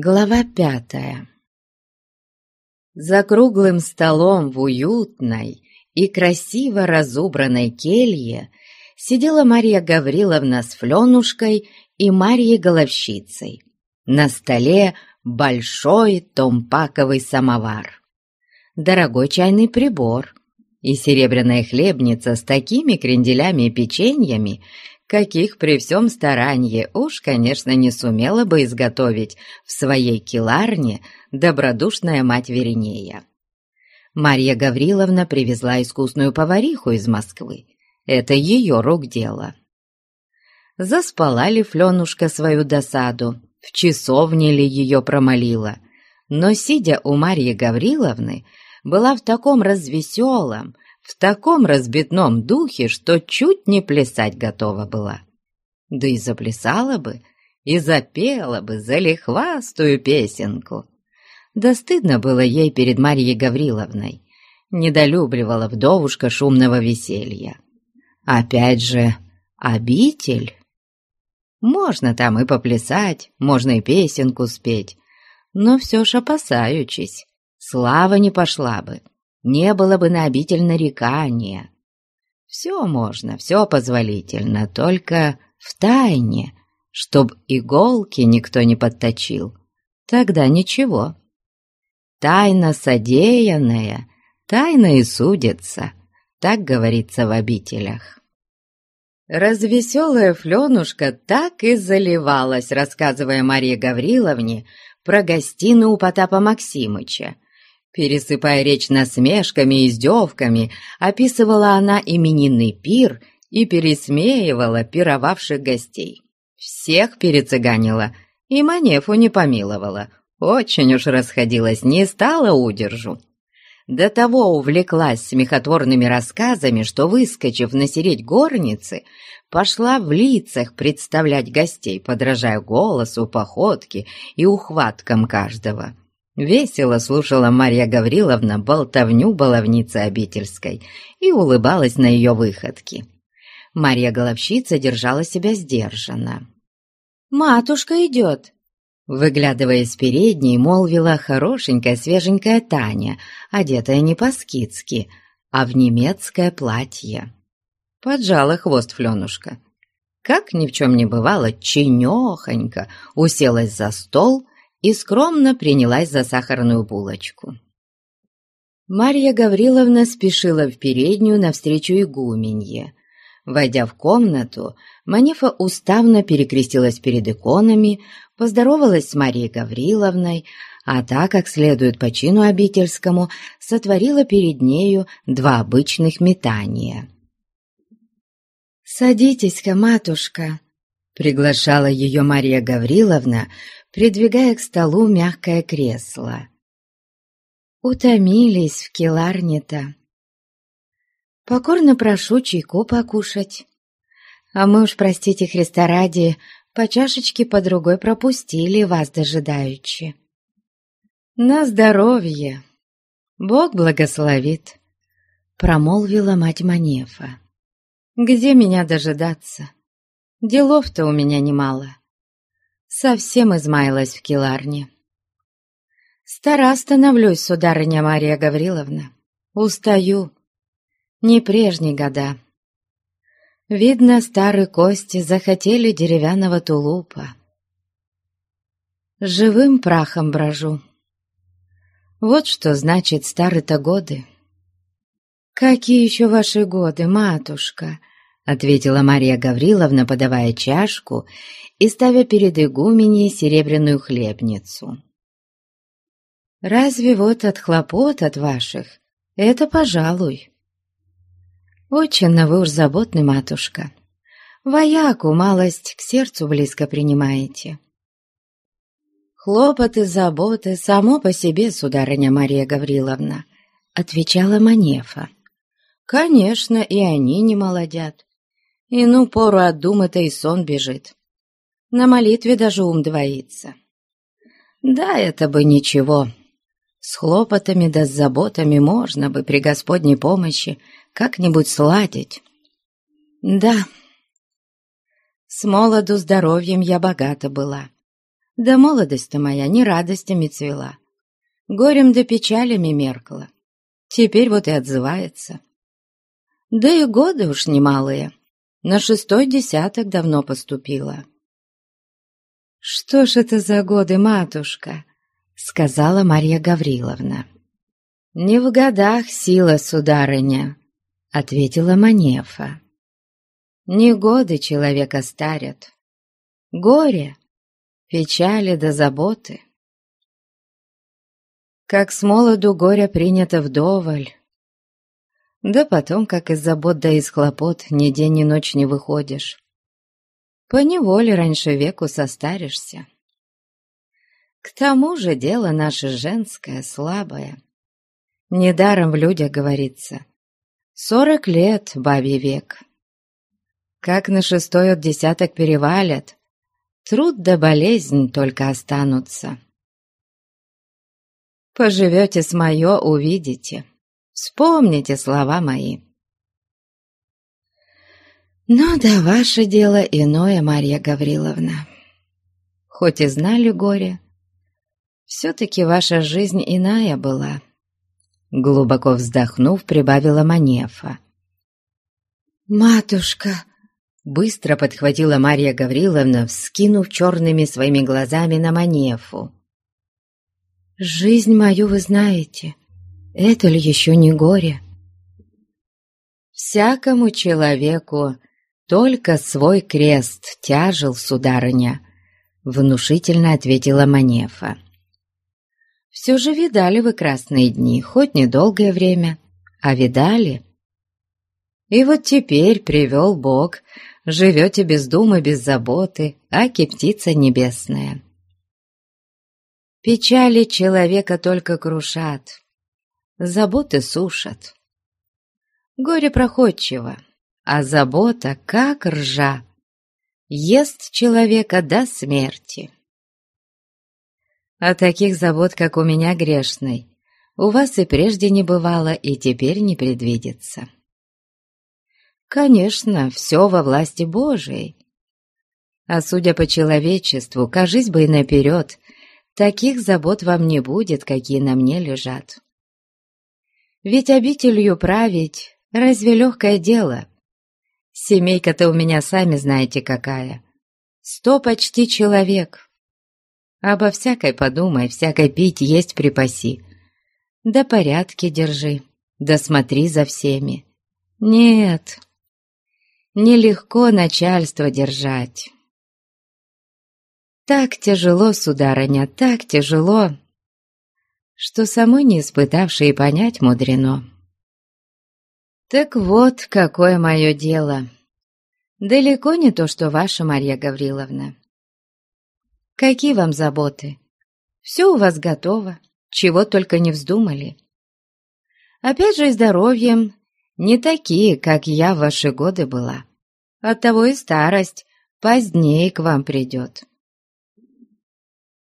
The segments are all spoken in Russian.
Глава пятая За круглым столом в уютной и красиво разубранной келье сидела Марья Гавриловна с Фленушкой и Марьей Головщицей. На столе большой томпаковый самовар, дорогой чайный прибор и серебряная хлебница с такими кренделями и печеньями, каких при всем старании уж, конечно, не сумела бы изготовить в своей киларне добродушная мать Веринея. Марья Гавриловна привезла искусную повариху из Москвы. Это ее рук дело. Заспала ли Фленушка свою досаду, в часовне ли ее промолила, но, сидя у Марьи Гавриловны, была в таком развеселом, в таком разбитном духе, что чуть не плясать готова была. Да и заплясала бы, и запела бы залихвастую песенку. Да стыдно было ей перед Марьей Гавриловной, недолюбливала вдовушка шумного веселья. Опять же, обитель. Можно там и поплясать, можно и песенку спеть, но все ж опасаючись, слава не пошла бы, не было бы на обитель нарекания. Все можно, все позволительно, только в тайне, чтоб иголки никто не подточил. Тогда ничего. Тайна содеянная, тайна и судится, так говорится в обителях. Развеселая Фленушка так и заливалась, рассказывая Марье Гавриловне про гостину у Потапа Максимыча, Пересыпая речь насмешками и издевками, описывала она именинный пир и пересмеивала пировавших гостей. Всех перецыганила и Манефу не помиловала. Очень уж расходилась, не стала удержу. До того увлеклась смехотворными рассказами, что, выскочив на середь горницы, пошла в лицах представлять гостей, подражая голосу, походке и ухваткам каждого. Весело слушала Марья Гавриловна болтовню баловницы обительской и улыбалась на ее выходки. Марья Головщица держала себя сдержанно. «Матушка идет!» Выглядывая из передней, молвила хорошенькая свеженькая Таня, одетая не по-скидски, а в немецкое платье. Поджала хвост Фленушка. Как ни в чем не бывало, чинехонько уселась за стол и скромно принялась за сахарную булочку. Марья Гавриловна спешила в переднюю навстречу игуменье. Войдя в комнату, Манефа уставно перекрестилась перед иконами, поздоровалась с Марьей Гавриловной, а так, как следует по чину обительскому, сотворила перед нею два обычных метания. «Садитесь-ка, матушка», — приглашала ее Марья Гавриловна, придвигая к столу мягкое кресло. Утомились в келарне-то. Покорно прошу чайку покушать. А мы уж, простите Христа ради, по чашечке по другой пропустили вас дожидаючи. На здоровье! Бог благословит, промолвила мать Манефа. Где меня дожидаться? Делов-то у меня немало. Совсем измаялась в киларне. Стара становлюсь, сударыня Мария Гавриловна. Устаю. Не прежние года. Видно, старые кости захотели деревянного тулупа. Живым прахом брожу. Вот что значит старые-то годы. «Какие еще ваши годы, матушка?» — ответила Мария Гавриловна, подавая чашку и ставя перед игуменей серебряную хлебницу. «Разве вот от хлопот от ваших? Это пожалуй». «Очень вы уж заботны, матушка. Вояку малость к сердцу близко принимаете». «Хлопоты, заботы, само по себе, сударыня Мария Гавриловна», — отвечала Манефа. «Конечно, и они не молодят. Ину пору от думы-то и сон бежит. На молитве даже ум двоится. Да, это бы ничего. С хлопотами да с заботами можно бы при Господней помощи как-нибудь сладить. Да, с молоду здоровьем я богата была. Да молодость-то моя не радостями цвела, горем да печалями меркла. Теперь вот и отзывается. Да и годы уж немалые, на шестой десяток давно поступила. «Что ж это за годы, матушка?» — сказала Марья Гавриловна. «Не в годах сила, сударыня», — ответила Манефа. «Не годы человека старят. Горе, печали да заботы. Как с молоду горя принято вдоволь, да потом, как из забот да из хлопот, ни день, ни ночь не выходишь. Поневоле раньше веку состаришься. К тому же дело наше женское, слабое. Недаром в людях говорится. Сорок лет, бабий век. Как на шестой от десяток перевалят, труд да болезнь только останутся. Поживете с мое, увидите. Вспомните слова мои. Но да ваше дело иное, Марья Гавриловна. Хоть и знали горе, все-таки ваша жизнь иная была. Глубоко вздохнув, прибавила Манефа. «Матушка!» Быстро подхватила Марья Гавриловна, вскинув черными своими глазами на Манефу. «Жизнь мою вы знаете. Это ли еще не горе? Всякому человеку только свой крест тяжел, сударыня, внушительно ответила Манефа. Все же видали вы красные дни, хоть недолгое время, а видали. И вот теперь привел Бог, живете без думы, без заботы, аки птица небесная. Печали человека только крушат, заботы сушат. Горе проходчиво, а забота, как ржа, ест человека до смерти. А таких забот, как у меня грешной, у вас и прежде не бывало, и теперь не предвидится. Конечно, все во власти Божией. А судя по человечеству, кажись бы и наперед, таких забот вам не будет, какие на мне лежат. Ведь обителью править разве легкое дело? Семейка-то у меня сами знаете какая. Сто почти человек. Обо всякой подумай, всякой пить есть припаси. Да порядки держи, да смотри за всеми. Нет, нелегко начальство держать. Так тяжело, сударыня, так тяжело что самой не испытавшей и понять мудрено. Так вот, какое мое дело. Далеко не то, что ваша, Марья Гавриловна. Какие вам заботы? Все у вас готово, чего только не вздумали. Опять же, здоровьем не такие, как я в ваши годы была. Оттого и старость позднее к вам придет.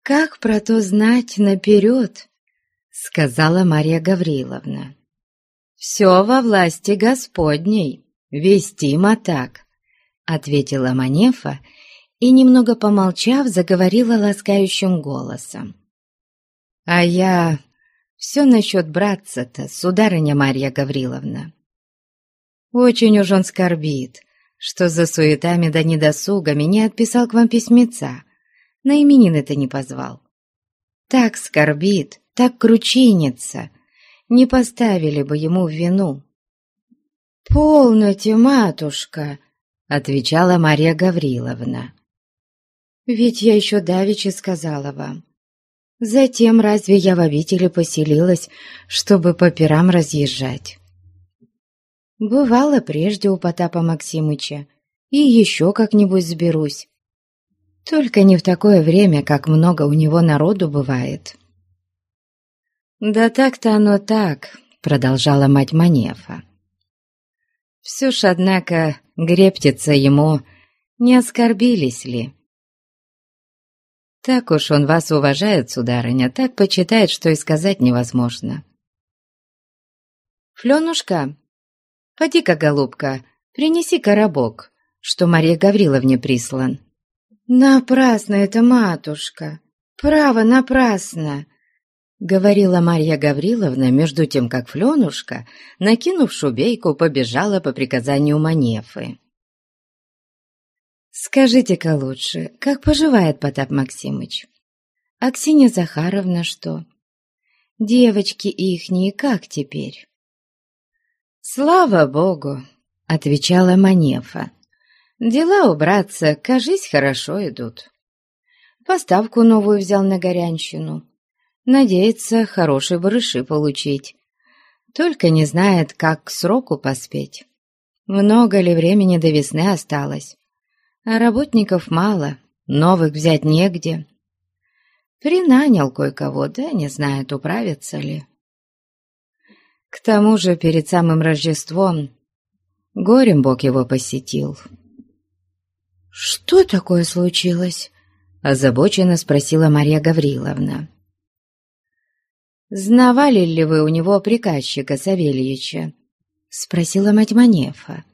Как про то знать наперед? Сказала Марья Гавриловна. «Все во власти Господней, вестимо так», — ответила Манефа и, немного помолчав, заговорила ласкающим голосом. «А я все насчет братца-то, сударыня Марья Гавриловна. Очень уж он скорбит, что за суетами да недосугами не отписал к вам письмеца, на именины-то не позвал. Так скорбит, так кручинится, не поставили бы ему в вину. «Полноте, матушка!» — отвечала Марья Гавриловна. «Ведь я еще давеча сказала вам. Затем разве я в обители поселилась, чтобы по пирам разъезжать?» Бывало прежде у Потапа Максимыча, и еще как-нибудь сберусь. Только не в такое время, как много у него народу бывает. «Да так-то оно так», — продолжала мать Манефа. «Все ж, однако, грептится ему, не оскорбились ли?» «Так уж он вас уважает, сударыня, так почитает, что и сказать невозможно». «Фленушка, поди-ка, голубка, принеси коробок, что Марья Гавриловне прислан. «Напрасно это, матушка! Право, напрасно!» Говорила Марья Гавриловна, между тем, как Фленушка, накинув шубейку, побежала по приказанию Манефы. «Скажите-ка лучше, как поживает Потап Максимыч? А Ксения Захаровна что? Девочки ихние как теперь?» «Слава Богу!» — отвечала Манефа. «Дела у братца, кажись, хорошо идут. Поставку новую взял на горянщину. Надеется хорошие барыши получить. Только не знает, как к сроку поспеть. Много ли времени до весны осталось? А работников мало, новых взять негде. Принанял кое-кого, да не знает, управится ли. К тому же перед самым Рождеством горем Бог его посетил. «Что такое случилось?» — озабоченно спросила Марья Гавриловна. «Знавали ли вы у него приказчика Савельича?» — спросила мать Манефа.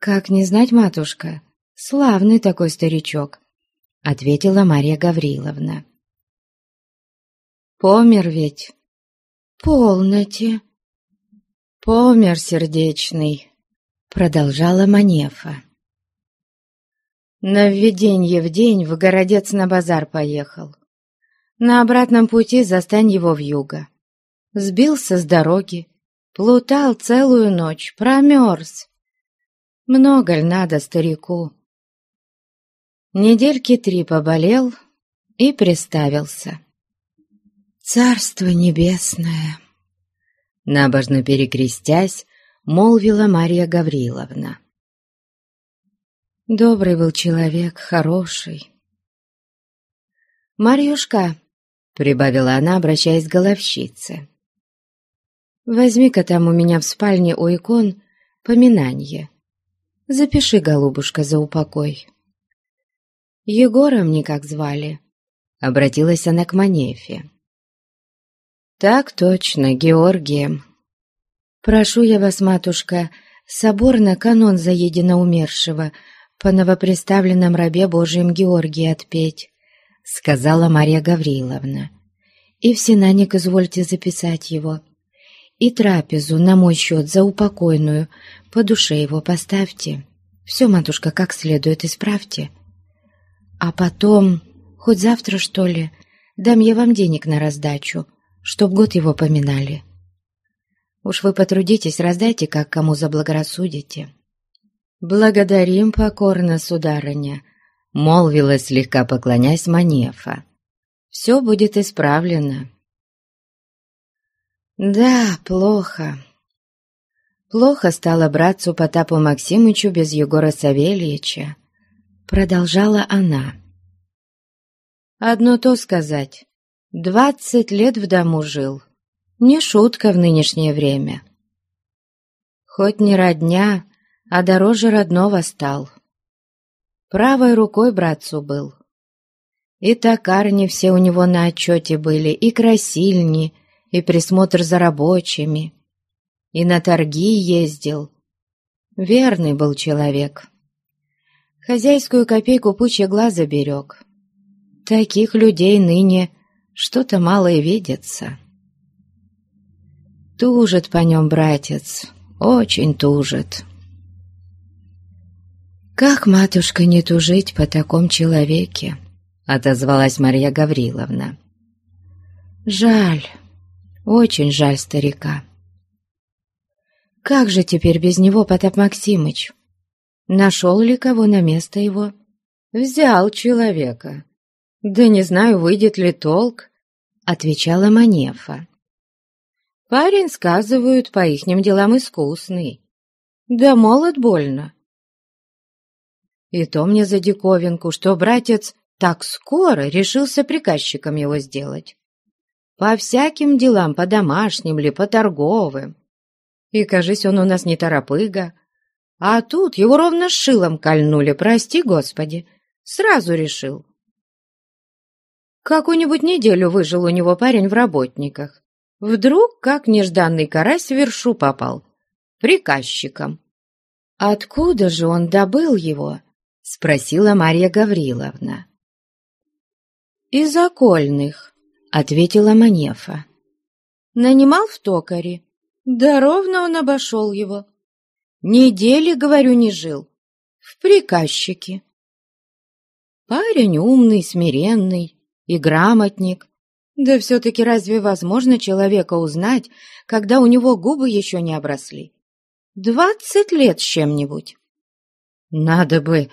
«Как не знать, матушка? Славный такой старичок», — ответила Марья Гавриловна. «Помер ведь?» «Полноте». «Помер сердечный», — продолжала Манефа. На введенье в день в городец на базар поехал. На обратном пути застань его в юго. Сбился с дороги, плутал целую ночь, промерз. Много ль надо старику? Недельки три поболел и приставился. «Царство небесное!» Набожно перекрестясь, молвила Марья Гавриловна. Добрый был человек, хороший. «Марьюшка!» — прибавила она, обращаясь к головщице. «Возьми-ка там у меня в спальне у икон поминанье. Запиши, голубушка, за упокой». «Егором никак звали», — обратилась она к Манефе. «Так точно, Георгием. Прошу я вас, матушка, собор на канон за умершего по новоприставленном рабе Божьем Георгии отпеть», — сказала Марья Гавриловна. «И в Синаник извольте записать его. И трапезу на мой счет за упокойную по душе его поставьте. Все, матушка, как следует исправьте. А потом, хоть завтра, что ли, дам я вам денег на раздачу» чтоб год его поминали. Уж вы потрудитесь, раздайте, как кому заблагорассудите». «Благодарим покорно, сударыня», — молвила слегка поклонясь Манефа. «Все будет исправлено». «Да, плохо. Плохо стало братцу Потапу Максимычу без Егора Савельича», — продолжала она. «Одно то сказать. Двадцать лет в дому жил. Не шутка в нынешнее время. Хоть не родня, а дороже родного стал. Правой рукой братцу был. И токарни все у него на отчете были, и красильни, и присмотр за рабочими, и на торги ездил. Верный был человек. Хозяйскую копейку пучья глаза берег. Таких людей ныне что-то мало и видится. Тужит по нем братец, очень тужит. «Как, матушка, не тужить по таком человеке?» — отозвалась Марья Гавриловна. «Жаль, очень жаль старика. Как же теперь без него, Потап Максимыч? Нашел ли кого на место его?» «Взял человека», «Да не знаю, выйдет ли толк», — отвечала Манефа. «Парень, сказывают, по ихним делам искусный. Да молод больно». И то мне за диковинку, что братец так скоро решился приказчиком его сделать. По всяким делам, по домашним ли, по торговым. И, кажись, он у нас не торопыга. А тут его ровно шилом кольнули, прости, Господи. Сразу решил. Какую-нибудь неделю выжил у него парень в работниках. Вдруг, как нежданный карась, в вершу попал. Приказчиком. Откуда же он добыл его? Спросила Марья Гавриловна. «Из окольных», — ответила Манефа. «Нанимал в токаре. Да ровно он обошел его. Недели, говорю, не жил. В приказчике. Парень умный, смиренный и грамотник. Да все-таки разве возможно человека узнать, когда у него губы еще не обросли? Двадцать лет с чем-нибудь. Надо бы,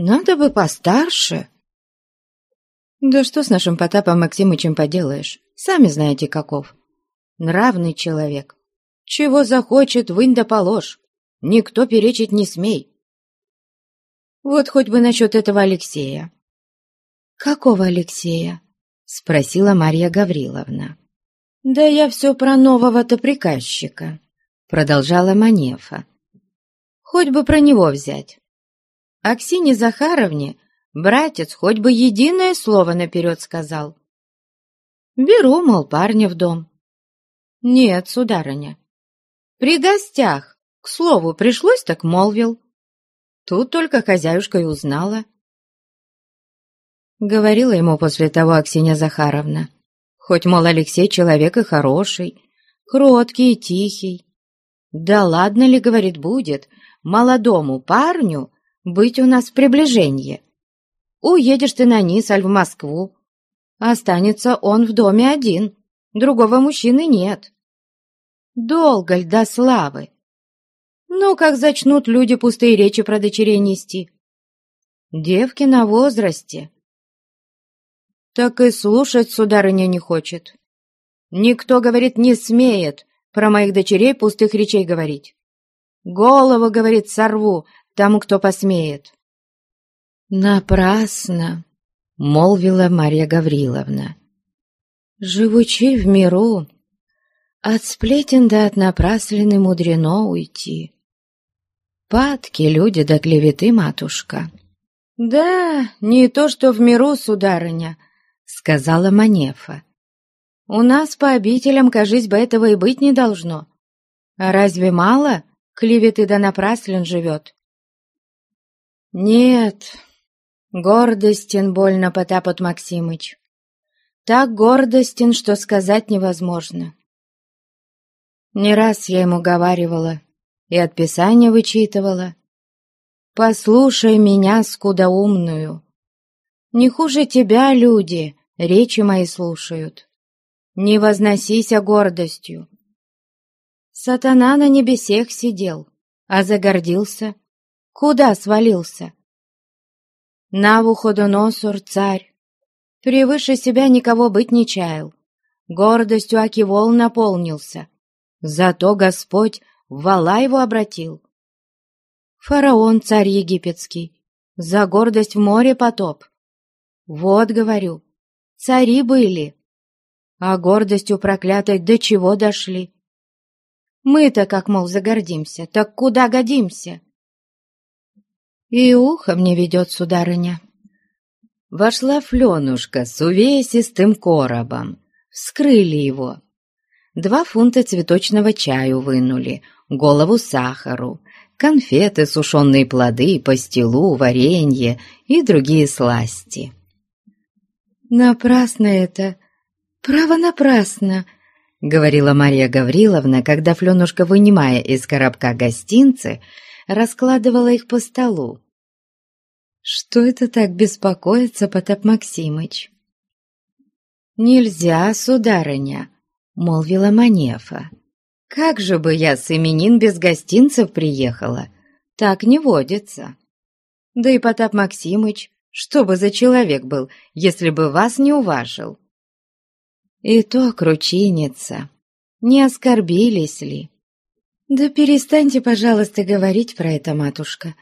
надо бы постарше. Да что с нашим Потапом Максимычем поделаешь? Сами знаете, каков. Нравный человек. Чего захочет, вынь да положь. Никто перечить не смей. Вот хоть бы насчет этого Алексея. «Какого Алексея?» — спросила Марья Гавриловна. «Да я все про нового-то приказчика», — продолжала Манефа. «Хоть бы про него взять. Аксине Захаровне братец хоть бы единое слово наперед сказал. Беру, мол, парня в дом. Нет, сударыня, при гостях, к слову, пришлось так молвил. Тут только хозяюшка и узнала. Говорила ему после того Аксинья Захаровна. Хоть, мол, Алексей человек и хороший, кроткий и тихий. Да ладно ли, говорит, будет молодому парню быть у нас в приближении? Уедешь ты на низ, аль в Москву. Останется он в доме один, другого мужчины нет. Долго ль до славы? Ну, как зачнут люди пустые речи про дочерей нести? Девки на возрасте. Так и слушать сударыня не хочет. Никто, говорит, не смеет про моих дочерей пустых речей говорить. Голову, говорит, сорву тому, кто посмеет. Напрасно, молвила Марья Гавриловна. Живучи в миру, от сплетен да от напраслины мудрено уйти. Падки люди до клеветы, матушка. «Да, не то что в миру, сударыня», — сказала Манефа. «У нас по обителям, кажись бы, этого и быть не должно. А разве мало клеветы да напраслен живет?» «Нет, гордостен больно, Потапот Максимыч. Так гордостен, что сказать невозможно. Не раз я ему говаривала, и от Писания вычитывала. «Послушай меня, скудоумную. Не хуже тебя люди речи мои слушают. Не возносися гордостью. Сатана на небесех сидел, а загордился. Куда свалился? Навуходоносор, царь, превыше себя никого быть не чаял, гордостью Акивол наполнился. Зато Господь вала его обратил. Фараон, царь египетский, за гордость в море потоп. Вот, говорю, цари были, а гордостью проклятой до чего дошли. Мы-то, как, мол, загордимся, так куда годимся? И ухо мне ведет, сударыня. Вошла Фленушка с увесистым коробом. Вскрыли его. Два фунта цветочного чаю вынули, голову сахару, конфеты, сушеные плоды, пастилу, варенье и другие сласти. «Напрасно это! Право напрасно!» — говорила Мария Гавриловна, когда Фленушка, вынимая из коробка гостинцы, раскладывала их по столу. «Что это так беспокоится, Потап Максимыч?» «Нельзя, сударыня», — молвила Манефа. Как же бы я с именин без гостинцев приехала? Так не водится. Да и Потап Максимыч, что бы за человек был, если бы вас не уважил? И то кручинится. Не оскорбились ли? Да перестаньте, пожалуйста, говорить про это, матушка,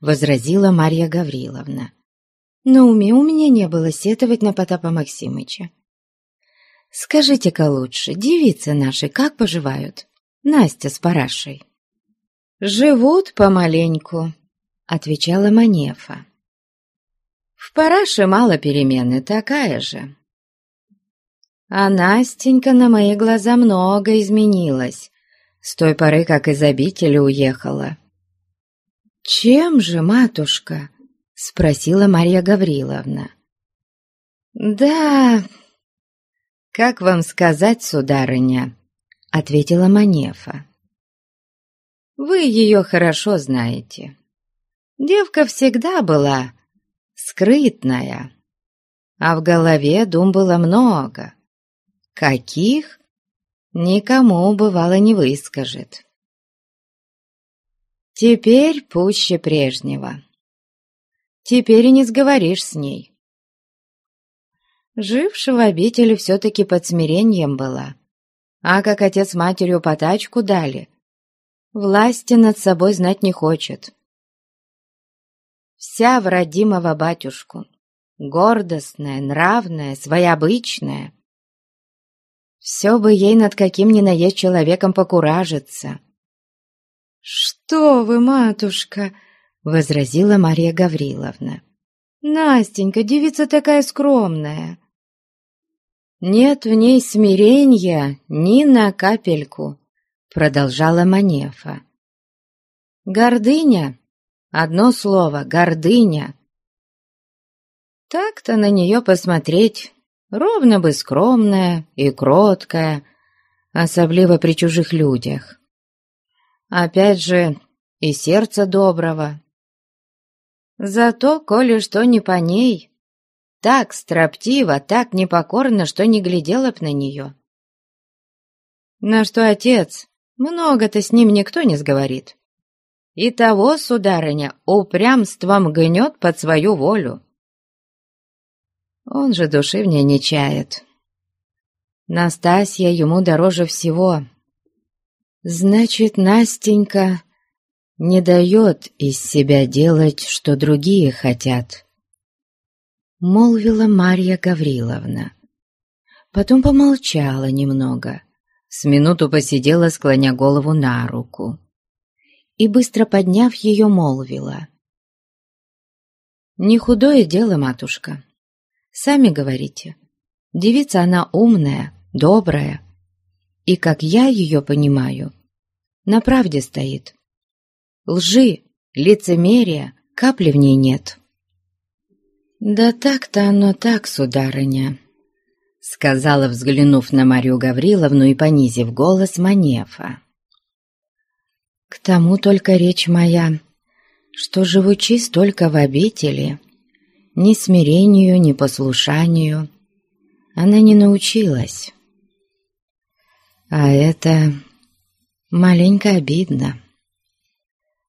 возразила Марья Гавриловна. На уме у меня не было сетовать на Потапа Максимыча. Скажите-ка лучше, девицы наши как поживают? Настя с Парашей. «Живут помаленьку», — отвечала Манефа. «В Параше мало перемены, такая же». А Настенька на мои глаза много изменилась с той поры, как из обители уехала. «Чем же, матушка?» спросила Марья Гавриловна. «Да, как вам сказать, сударыня?» — ответила Манефа. «Вы ее хорошо знаете. Девка всегда была скрытная, а в голове дум было много. Каких? Никому, бывало, не выскажет. Теперь пуще прежнего. Теперь и не сговоришь с ней. Жившая в обители все-таки под смирением была, а как отец матерью потачку дали, власти над собой знать не хочет. Вся в родимого батюшку, гордостная, нравная, своеобычная. Все бы ей над каким ни наесть человеком покуражиться. «Что вы, матушка!» — возразила Мария Гавриловна. «Настенька, девица такая скромная!» «Нет в ней смирения ни на капельку», — продолжала Манефа. «Гордыня Одно слово — гордыня. Так-то на нее посмотреть ровно бы скромная и кроткая, особливо при чужих людях. Опять же, и сердце доброго. Зато, коли что не по ней, так строптиво, так непокорно, что не глядела б на нее. На что отец, много-то с ним никто не сговорит. И того, сударыня, упрямством гнет под свою волю. Он же души в ней не чает. Настасья ему дороже всего. Значит, Настенька не дает из себя делать, что другие хотят. Молвила Марья Гавриловна. Потом помолчала немного. С минуту посидела, склоня голову на руку и, быстро подняв ее, молвила. «Не худое дело, матушка. Сами говорите. Девица она умная, добрая, и, как я ее понимаю, на правде стоит. Лжи, лицемерия, капли в ней нет». «Да так-то оно так, сударыня», — сказала, взглянув на Марию Гавриловну и понизив голос Манефа. К тому только речь моя, что живучи столько в обители, ни смирению, ни послушанию она не научилась. А это маленько обидно.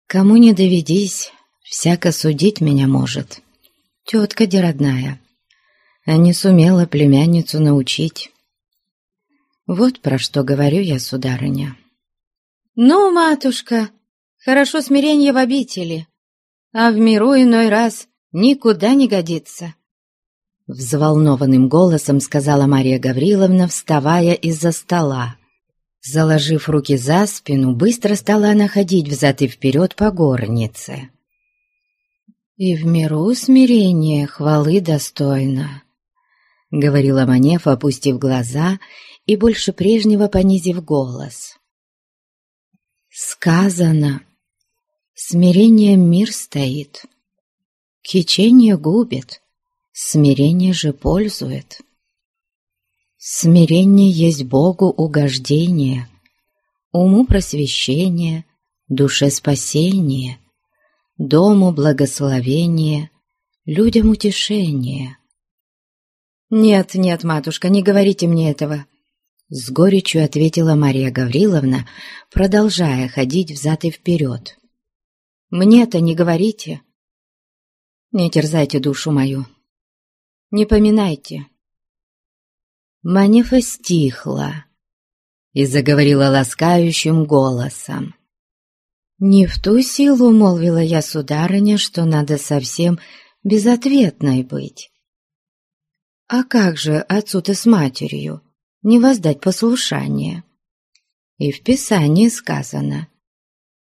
Кому не доведись, всяко судить меня может. Тетка деродная, а не сумела племянницу научить. Вот про что говорю я, сударыня. «Ну, матушка, хорошо смирение в обители, а в миру иной раз никуда не годится». Взволнованным голосом сказала Мария Гавриловна, вставая из-за стола. Заложив руки за спину, быстро стала она ходить взад и вперед по горнице. «И в миру смирение хвалы достойно», — говорила Манефа, опустив глаза и больше прежнего понизив голос. Сказано, смирением мир стоит, кичение губит, смирение же пользует. Смирение есть Богу угождение, уму просвещение, душе спасение, дому благословение, людям утешение. «Нет, нет, матушка, не говорите мне этого», с горечью ответила Мария Гавриловна, продолжая ходить взад и вперед. «Мне-то не говорите. Не терзайте душу мою. Не поминайте». Манифа стихла и заговорила ласкающим голосом. «Не в ту силу, — молвила я, сударыня, — что надо совсем безответной быть. А как же отцу-то с матерью?» не воздать послушание. И в Писании сказано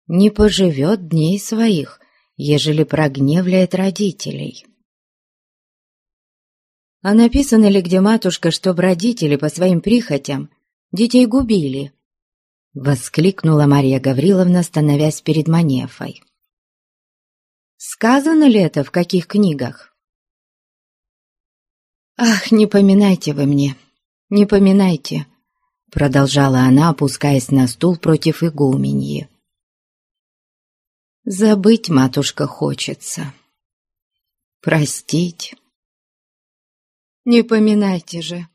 «Не поживет дней своих, ежели прогневляет родителей». А написано ли где, матушка, чтоб родители по своим прихотям детей губили? Воскликнула Мария Гавриловна, становясь перед Манефой. Сказано ли это в каких книгах? «Ах, не поминайте вы мне, не поминайте», — продолжала она, опускаясь на стул против игуменьи. «Забыть, матушка, хочется. Простить. Не поминайте же».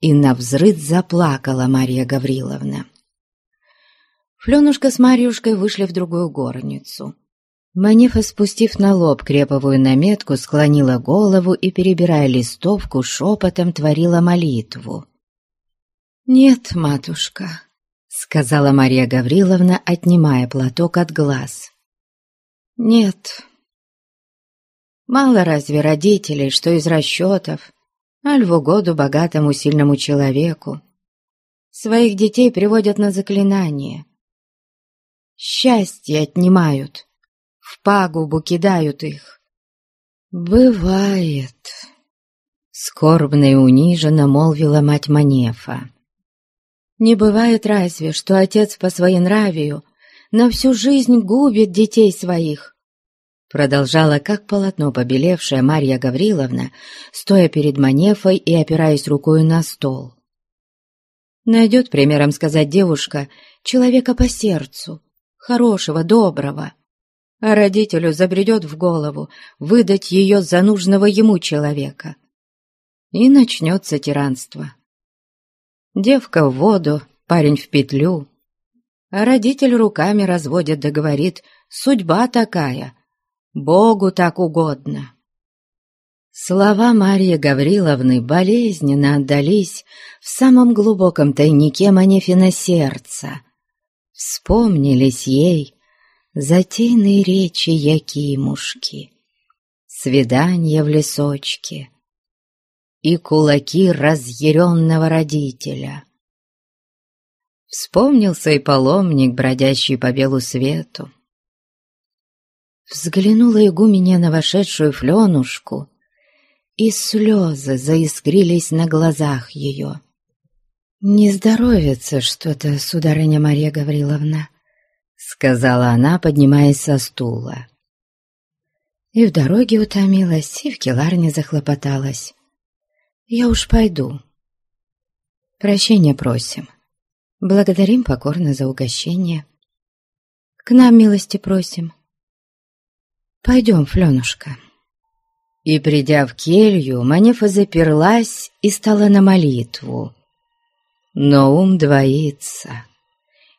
И навзрыд заплакала Марья Гавриловна. Фленушка с Марьюшкой вышли в другую горницу. Манифа, спустив на лоб креповую наметку, склонила голову и, перебирая листовку, шепотом творила молитву. «Нет, матушка», — сказала Мария Гавриловна, отнимая платок от глаз. «Нет. Мало разве родителей, что из расчетов, аль в богатому сильному человеку, своих детей приводят на заклинание, счастье отнимают» в пагубу кидают их. «Бывает», — скорбно и униженно молвила мать Манефа. «Не бывает разве, что отец по своенравию на всю жизнь губит детей своих?» Продолжала, как полотно побелевшая Марья Гавриловна, стоя перед Манефой и опираясь рукой на стол. Найдет, примером сказать девушка, человека по сердцу, хорошего, доброго, а родителю забредет в голову выдать ее за нужного ему человека. И начнется тиранство. Девка в воду, парень в петлю, родитель руками разводит да говорит «судьба такая, Богу так угодно». Слова Марьи Гавриловны болезненно отдались в самом глубоком тайнике Манефина сердца. Вспомнились ей Затейные речи Якимушки, свидания в лесочке и кулаки разъяренного родителя. Вспомнился и паломник, бродящий по белу свету. Взглянула игуменя на вошедшую Фленушку, и слезы заискрились на глазах ее. «Не здоровится что-то, сударыня Мария Гавриловна», сказала она, поднимаясь со стула. И в дороге утомилась, и в келарне захлопоталась. Я уж пойду. Прощения просим. Благодарим покорно за угощение. К нам милости просим. Пойдем, Фленушка. И, придя в келью, Манефа заперлась и стала на молитву. Но ум двоится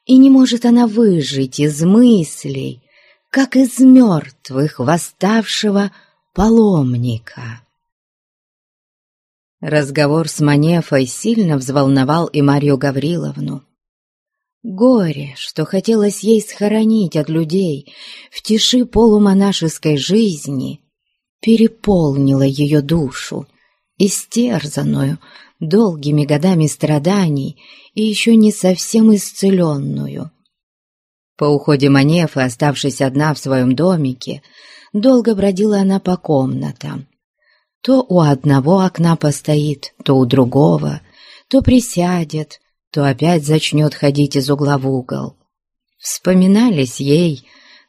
и не может она выжить из мыслей, как из мертвых восставшего паломника. Разговор с Манефой сильно взволновал и Марью Гавриловну. Горе, что хотелось ей схоронить от людей в тиши полумонашеской жизни, переполнило ее душу, истерзанную долгими годами страданий и еще не совсем исцеленную. По уходе Манефы, оставшись одна в своем домике, долго бродила она по комнатам. То у одного окна постоит, то у другого, то присядет, то опять зачнет ходить из угла в угол. Вспоминались ей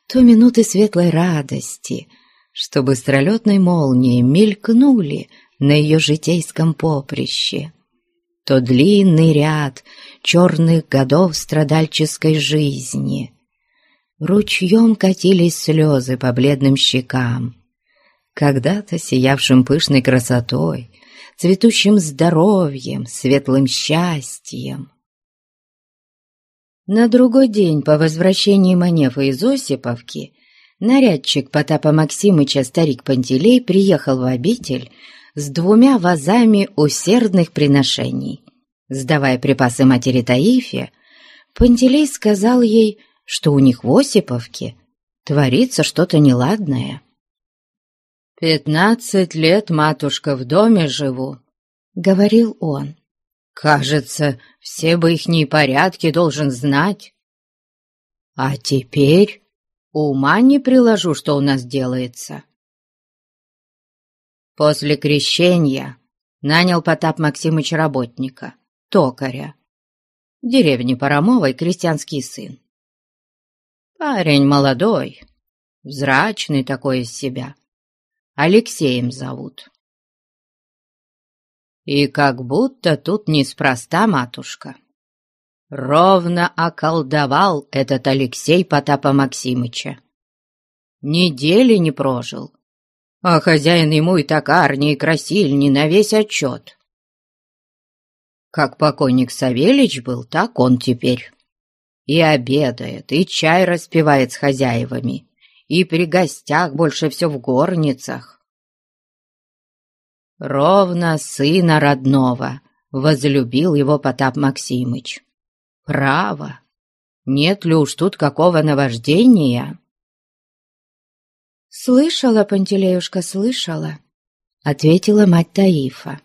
то минуты светлой радости, что быстролетной молнией мелькнули на ее житейском поприще, то длинный ряд черных годов страдальческой жизни. Ручьем катились слезы по бледным щекам, когда-то сиявшим пышной красотой, цветущим здоровьем, светлым счастьем. На другой день по возвращении Манефа из Осиповки нарядчик Потапа Максимыча старик Пантелей приехал в обитель с двумя вазами усердных приношений. Сдавая припасы матери Таифе, Пантелей сказал ей, что у них в Осиповке творится что-то неладное. «Пятнадцать лет, матушка, в доме живу», — говорил он. «Кажется, все бы ихние порядки должен знать. А теперь ума не приложу, что у нас делается. После крещения нанял Потап Максимыч работника, токаря. В деревне Парамовой крестьянский сын. Парень молодой, Взрачный такой из себя. Алексеем зовут. И как будто тут неспроста, матушка. Ровно околдовал этот Алексей Потапа Максимыча. Недели не прожил, а хозяин ему и токарни, и красильни на весь отчет. Как покойник Савельич был, так он теперь. И обедает, и чай распивает с хозяевами, и при гостях больше все в горницах. Ровно сына родного возлюбил его Потап Максимыч. Право, нет ли уж тут какого наваждения? «Слышала, Пантелеюшка, слышала», — ответила мать Таифа.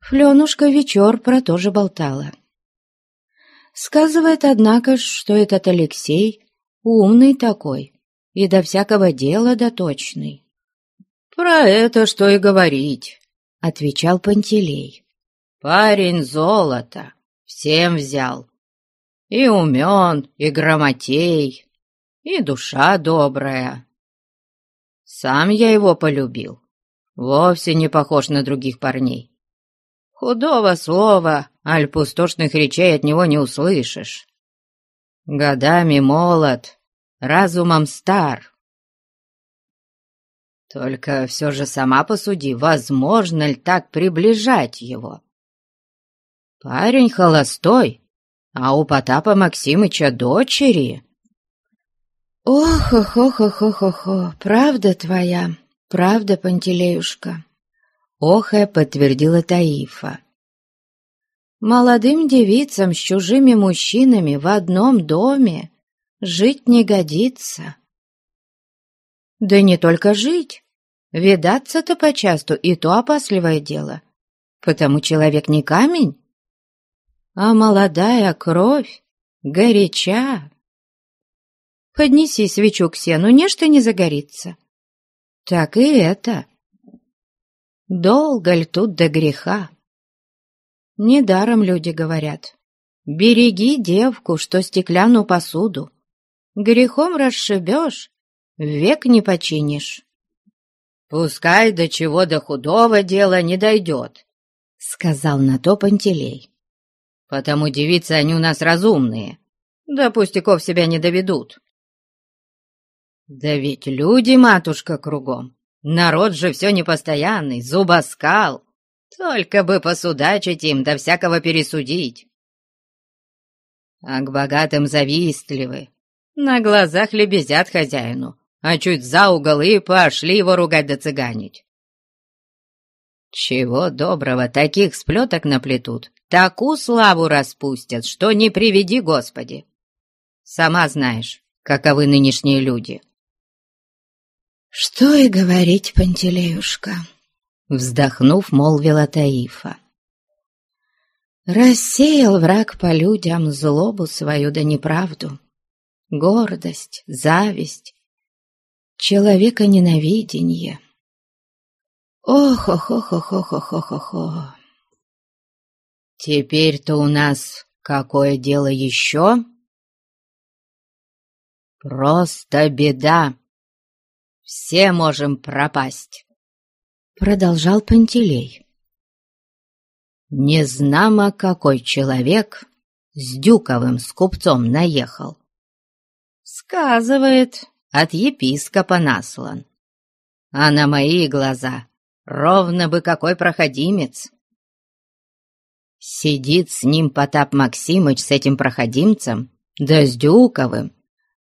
Фленушка вечер про то же болтала. Сказывает, однако, что этот Алексей умный такой и до всякого дела доточный. «Про это что и говорить», — отвечал Пантелей. «Парень золото, всем взял. И умен, и грамотей, и душа добрая. Сам я его полюбил. Вовсе не похож на других парней. Худого слова, аль пустошных речей от него не услышишь. Годами молод, разумом стар. Только все же сама посуди, возможно ли так приближать его? Парень холостой, а у Потапа Максимыча дочери. «Ох-ох-ох-ох-ох-ох, правда твоя, правда, Пантелеюшка», — охая подтвердила Таифа. «Молодым девицам с чужими мужчинами в одном доме жить не годится». «Да не только жить, видаться-то почасту и то опасливое дело, потому человек не камень, а молодая кровь, горяча». Поднеси свечу к сену, нечто не загорится. Так и это. Долго ль тут до греха? Недаром люди говорят. Береги девку, что стеклянную посуду. Грехом расшибешь, век не починишь. «Пускай до чего до худого дела не дойдет», — сказал на то Пантелей. «Потому девицы они у нас разумные, да пустяков себя не доведут. «Да ведь люди, матушка, кругом. Народ же все непостоянный, зубоскал. Только бы посудачить им, да всякого пересудить. А к богатым завистливы. На глазах лебезят хозяину, а чуть за угол и пошли его ругать да цыганить. Чего доброго, таких сплеток наплетут, такую славу распустят, что не приведи, Господи. Сама знаешь, каковы нынешние люди. «Что и говорить, Пантелеюшка!» Вздохнув, молвила Таифа. Рассеял враг по людям злобу свою да неправду, гордость, зависть, человека ненавидение. Ох-ох-ох-ох-ох-ох-ох-ох! Теперь-то у нас какое дело еще? Просто беда! все можем пропасть», — продолжал Пантелей. Незнамо какой человек с Дюковым с купцом наехал. Сказывает, от епископа наслан. А на мои глаза ровно бы какой проходимец. Сидит с ним Потап Максимыч с этим проходимцем, да с Дюковым,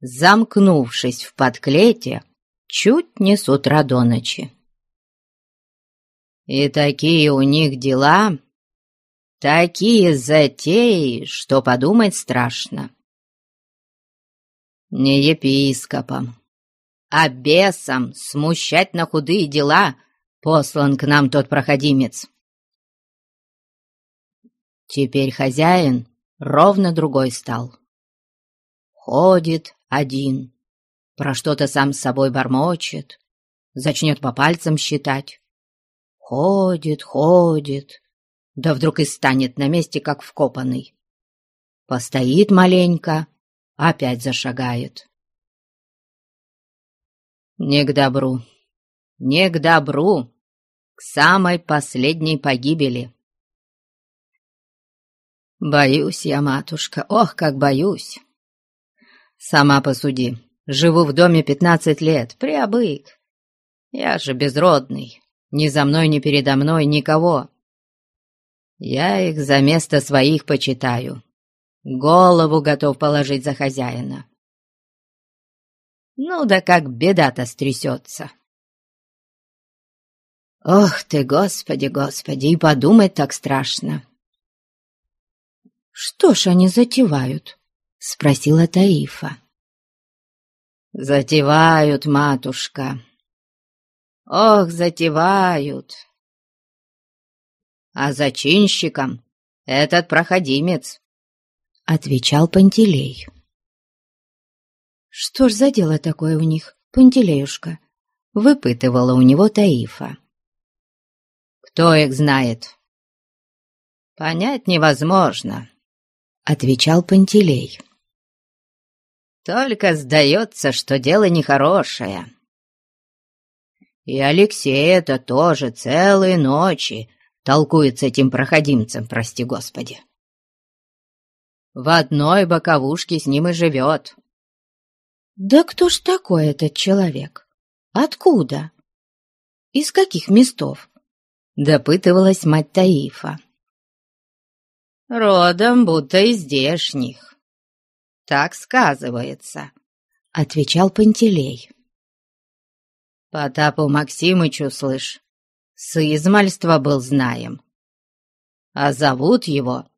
замкнувшись в подклете, чуть не с утра до ночи. И такие у них дела, такие затеи, что подумать страшно. Не епископом, а бесом смущать на худые дела послан к нам тот проходимец. Теперь хозяин ровно другой стал. Ходит один, про что-то сам с собой бормочет, зачнет по пальцам считать. Ходит, ходит, да вдруг и станет на месте, как вкопанный. Постоит маленько, опять зашагает. Не к добру, не к добру, к самой последней погибели. Боюсь я, матушка, ох, как боюсь. Сама посуди, живу в доме пятнадцать лет, приобык. Я же безродный, ни за мной, ни передо мной никого. Я их за место своих почитаю, голову готов положить за хозяина. Ну да как беда-то стрясется. Ох ты, Господи, Господи, и подумать так страшно. «Что ж они затевают?» — спросила Таифа. «Затевают, матушка. Ох, затевают. А зачинщиком этот проходимец», — отвечал Пантелей. «Что ж за дело такое у них, Пантелеюшка?» — выпытывала у него Таифа. «Кто их знает?» «Понять невозможно», — отвечал Пантелей. «Только сдается, что дело нехорошее. И Алексей это тоже целые ночи толкует с этим проходимцем, прости господи. В одной боковушке с ним и живет». «Да кто ж такой этот человек? Откуда? Из каких местов?» — допытывалась мать Таифа. «Родом будто из здешних. Так сказывается», — отвечал Пантелей. «Потапу Максимычу, слышь, с измальства был знаем. А зовут его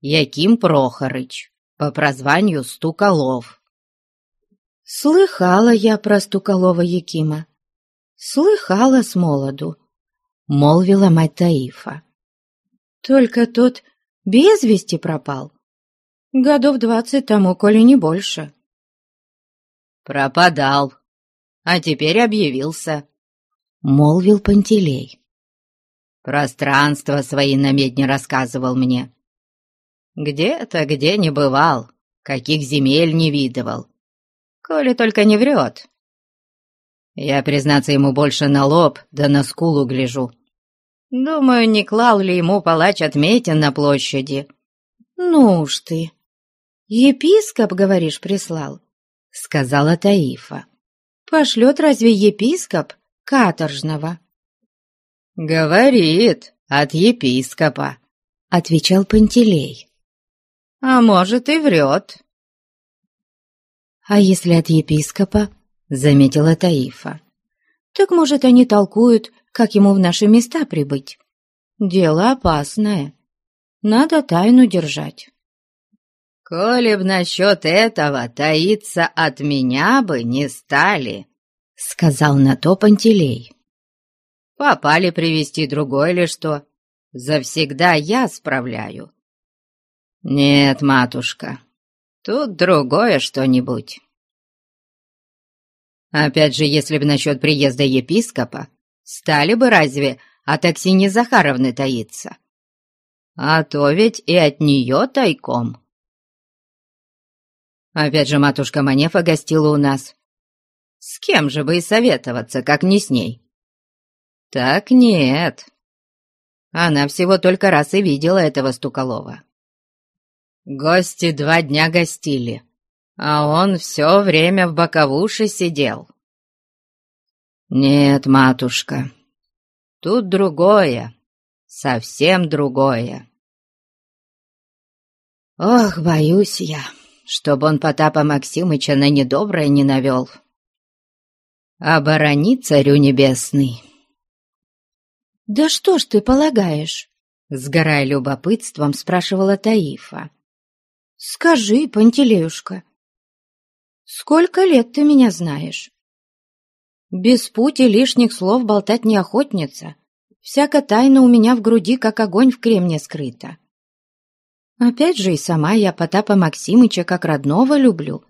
Яким Прохорыч, по прозванию Стуколов». «Слыхала я про Стуколова Якима. Слыхала с молоду», — молвила мать Таифа. «Только тот без вести пропал. Годов двадцать тому, коли не больше». «Пропадал, а теперь объявился», — молвил Пантелей. «Пространство свои на медне рассказывал мне. Где-то, где не бывал, каких земель не видывал, коли только не врет. Я, признаться, ему больше на лоб да на скулу гляжу. Думаю, не клал ли ему палач отметин на площади. «Ну уж ты! Епископ, говоришь, прислал?» — сказала Таифа. «Пошлет разве епископ каторжного?» «Говорит, от епископа», — отвечал Пантелей. «А может, и врет». «А если от епископа?» — заметила Таифа. «Так, может, они толкуют, как ему в наши места прибыть. Дело опасное. Надо тайну держать». «Коли б насчет этого таиться от меня бы не стали», — сказал на то Пантелей. «Попали привести другой или что? Завсегда я справляю». «Нет, матушка, Тут другое что-нибудь. Опять же, если бы насчет приезда епископа, стали бы разве от Аксини Захаровны таиться? А то ведь и от нее тайком. Опять же, матушка Манефа гостила у нас. С кем же бы и советоваться, как не с ней? Так нет. Она всего только раз и видела этого Стуколова. Гости два дня гостили, а он все время в боковуше сидел. Нет, матушка, тут другое, совсем другое. Ох, боюсь я, чтобы он Потапа Максимыча на недоброе не навел. Оборони царю небесный. «Да что ж ты полагаешь?» Сгорая любопытством, спрашивала Таифа. Скажи, Пантелеюшка, сколько лет ты меня знаешь? Без пути лишних слов болтать не охотница. Всяко тайна у меня в груди, как огонь в кремне скрыта. Опять же и сама я Потапа Максимыча как родного люблю,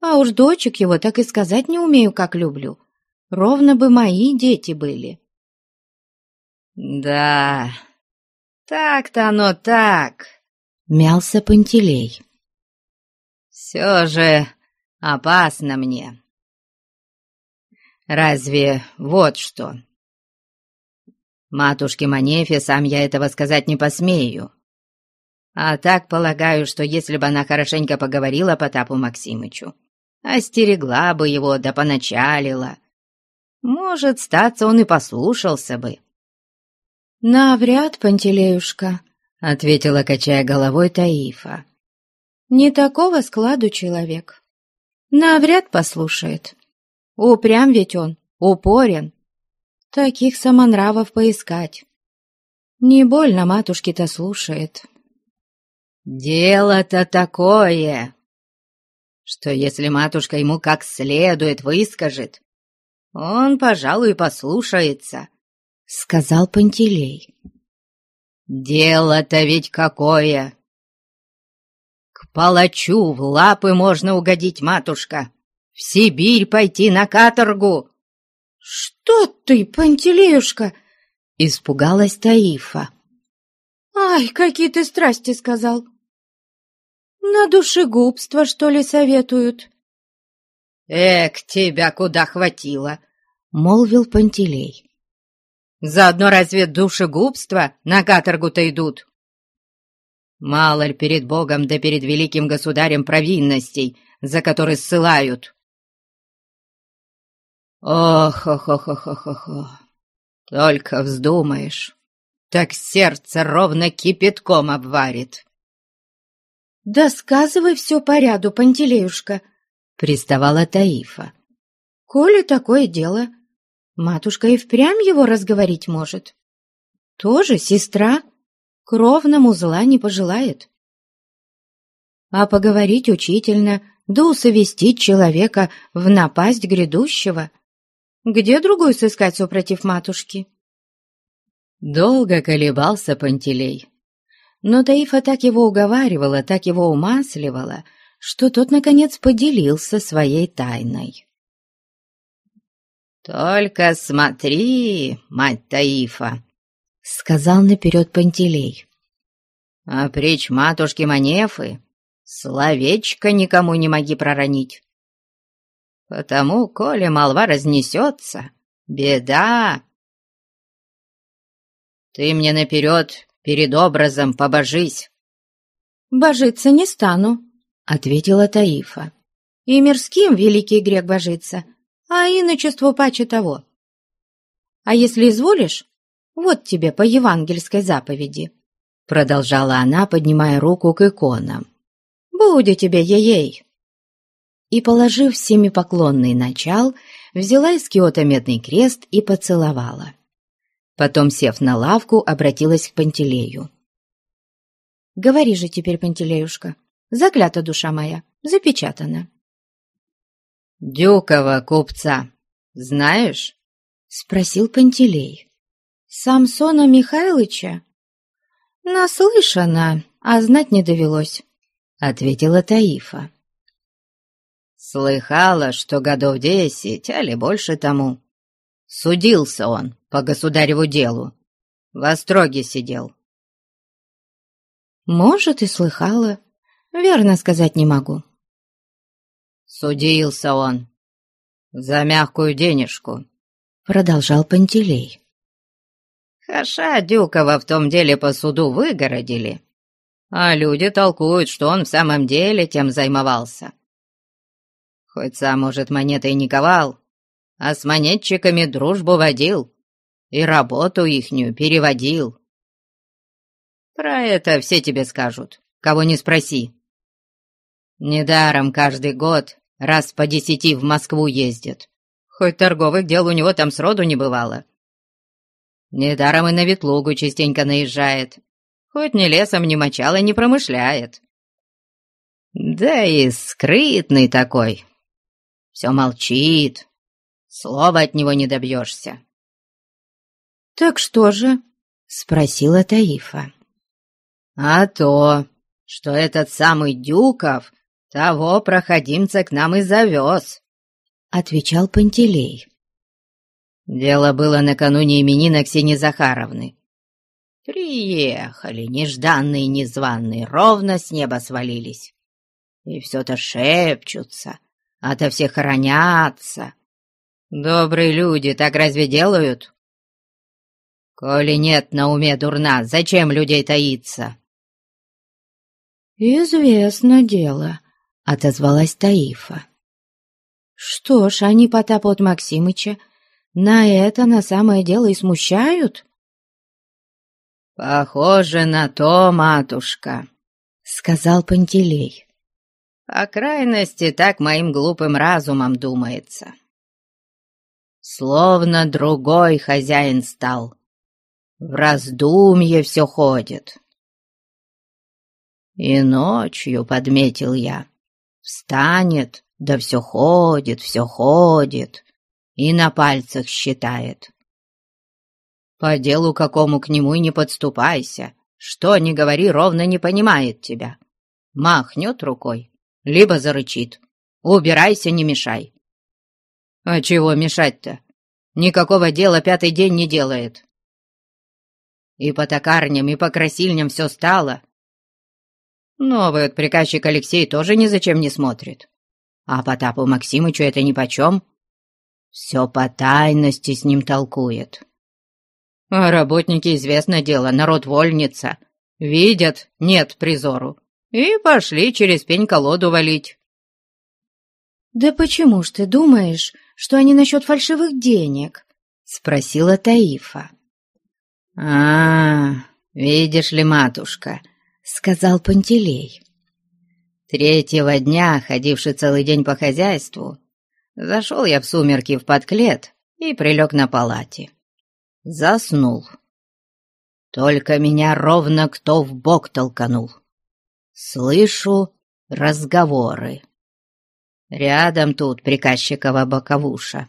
а уж дочек его так и сказать не умею, как люблю. Ровно бы мои дети были. «Да, так-то оно так», — мялся Пантелей. Все же опасно мне. разве вот что. Матушке Манефе сам я этого сказать не посмею. А так полагаю, что если бы она хорошенько поговорила Потапу Максимычу, остерегла бы его да поначалила, может, статься он и послушался бы. «Навряд, Пантелеюшка», — ответила, качая головой Таифа. «Не такого складу человек. Навряд послушает. Упрям ведь он, упорен. Таких самонравов поискать. Не больно матушки-то слушает». «Дело-то такое, что если матушка ему как следует выскажет, он, пожалуй, послушается», — сказал Пантелей. «Дело-то ведь какое! Палачу в лапы можно угодить, матушка, в Сибирь пойти на каторгу!» «Что ты, Пантелеюшка?» — испугалась Таифа. «Ай, какие ты страсти сказал! На душегубство, что ли, советуют?» «Эк, тебя куда хватило!» — молвил Пантелей. «Заодно разве душегубство на каторгу-то идут?» Мало ли перед Богом да перед великим государем провинностей, за которые ссылают. Ох, ох, ох, ох, ох, ох. Только вздумаешь, так сердце ровно кипятком обварит. «Да сказывай все по ряду, Пантелеюшка», — приставала Таифа. «Коли такое дело, матушка и впрямь его разговорить может. Тоже сестра, кровному зла не пожелает. А поговорить учительно, да усовестить человека в напасть грядущего. Где другую сыскать супротив матушки?» Долго колебался Пантелей, но Таифа так его уговаривала, так его умасливала, что тот, наконец, поделился своей тайной. «Только смотри, мать Таифа!» — сказал наперед Пантелей. «А притч матушки Манефы словечко никому не моги проронить. Потому, коли молва разнесется, беда. Ты мне наперед перед образом побожись!» «Божиться не стану», — ответила Таифа. «И мирским великий грех божиться, а иночеству паче того. А если изволишь, вот тебе по евангельской заповеди», — продолжала она, поднимая руку к иконам. «Буде тебе ей-ей!» И, положив семипоклонный начал, взяла из киота медный крест и поцеловала. Потом, сев на лавку, обратилась к Пантелею. «Говори же теперь, Пантелеюшка, заклята душа моя, запечатана». «Дюкова купца, знаешь?» — спросил Пантелей. «Самсона Михайловича?» «Наслышана, а знать не довелось», — ответила Таифа. «Слыхала, что годов десять, али больше тому. Судился он по государеву делу. В остроге сидел. Может, и слыхала. Верно сказать не могу. Судился он за мягкую денежку, продолжал Пантелей. Хаша Дюкова в том деле по суду выгородили, а люди толкуют, что он в самом деле тем займовался. Хоть сам, может, монетой не ковал, а с монетчиками дружбу водил и работу ихнюю переводил. Про это все тебе скажут, кого не спроси. Недаром каждый год раз по десяти в Москву ездит, хоть торговых дел у него там сроду не бывало. Недаром и на Ветлугу частенько наезжает, хоть ни лесом, ни мочала не промышляет. Да и скрытный такой, все молчит, Слова от него не добьешься. «Так что же?» — спросила Таифа. «А то, что этот самый Дюков того проходимца к нам и завез», — отвечал Пантелей. Дело было накануне именина Ксении Захаровны. Приехали нежданные и незваные, ровно с неба свалились. И все-то шепчутся, а то все хоронятся Добрые люди так разве делают? Коли нет на уме дурна, зачем людей таиться? «Известно дело», — отозвалась Таифа. «Что ж, они Потапа от Максимыча на это на самое дело и смущают?» «Похоже на то, матушка», — сказал Пантелей. «По крайности, так моим глупым разумом думается. Словно другой хозяин стал. В раздумье все ходит. И ночью, подметил я, встанет, да все ходит, все ходит, и на пальцах считает. По делу какому к нему и не подступайся, что ни говори, ровно не понимает тебя. Махнет рукой, либо зарычит. Убирайся, не мешай. А чего мешать-то? Никакого дела пятый день не делает. И по токарням, и по красильням все стало. Новый вот приказчик Алексей тоже ни зачем не смотрит. А Потапу Максимычу это нипочем. Все по тайности с ним толкует. А работники, известно дело, народ вольница. Видят, нет призору. И пошли через пень-колоду валить. «Да почему ж ты думаешь, что они насчет фальшивых денег?» — спросила Таифа. «А, видишь ли, матушка», — сказал Пантелей. Третьего дня, ходивший целый день по хозяйству, зашел я в сумерки в подклет и прилег на палате. Заснул. Только меня ровно кто в бок толканул. Слышу разговоры. Рядом тут приказчикова боковуша.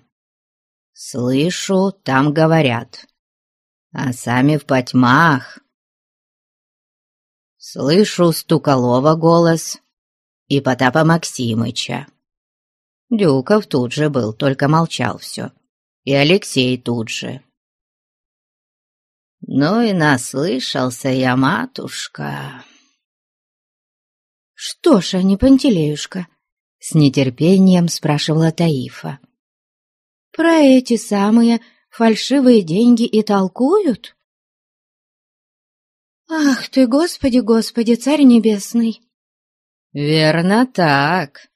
Слышу, там говорят а сами в потьмах. Слышу Стуколова голос и Потапа Максимыча. Дюков тут же был, только молчал все. И Алексей тут же. Ну и наслышался я, матушка. «Что ж они, Пантелеюшка?» — с нетерпением спрашивала Таифа. «Про эти самые фальшивые деньги и толкуют? Ах ты, Господи, Господи, Царь Небесный! Верно так,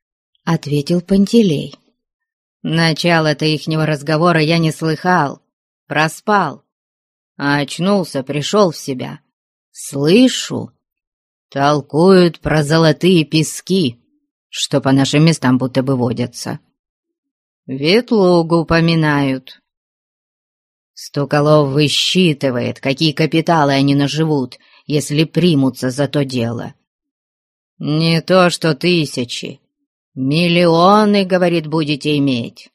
ответил Пантелей. Начало-то ихнего разговора я не слыхал, проспал. А очнулся, пришел в себя. Слышу, толкуют про золотые пески, что по нашим местам будто бы водятся. Ветлугу упоминают. Стуколов высчитывает, какие капиталы они наживут, если примутся за то дело. Не то что тысячи, миллионы, говорит, будете иметь.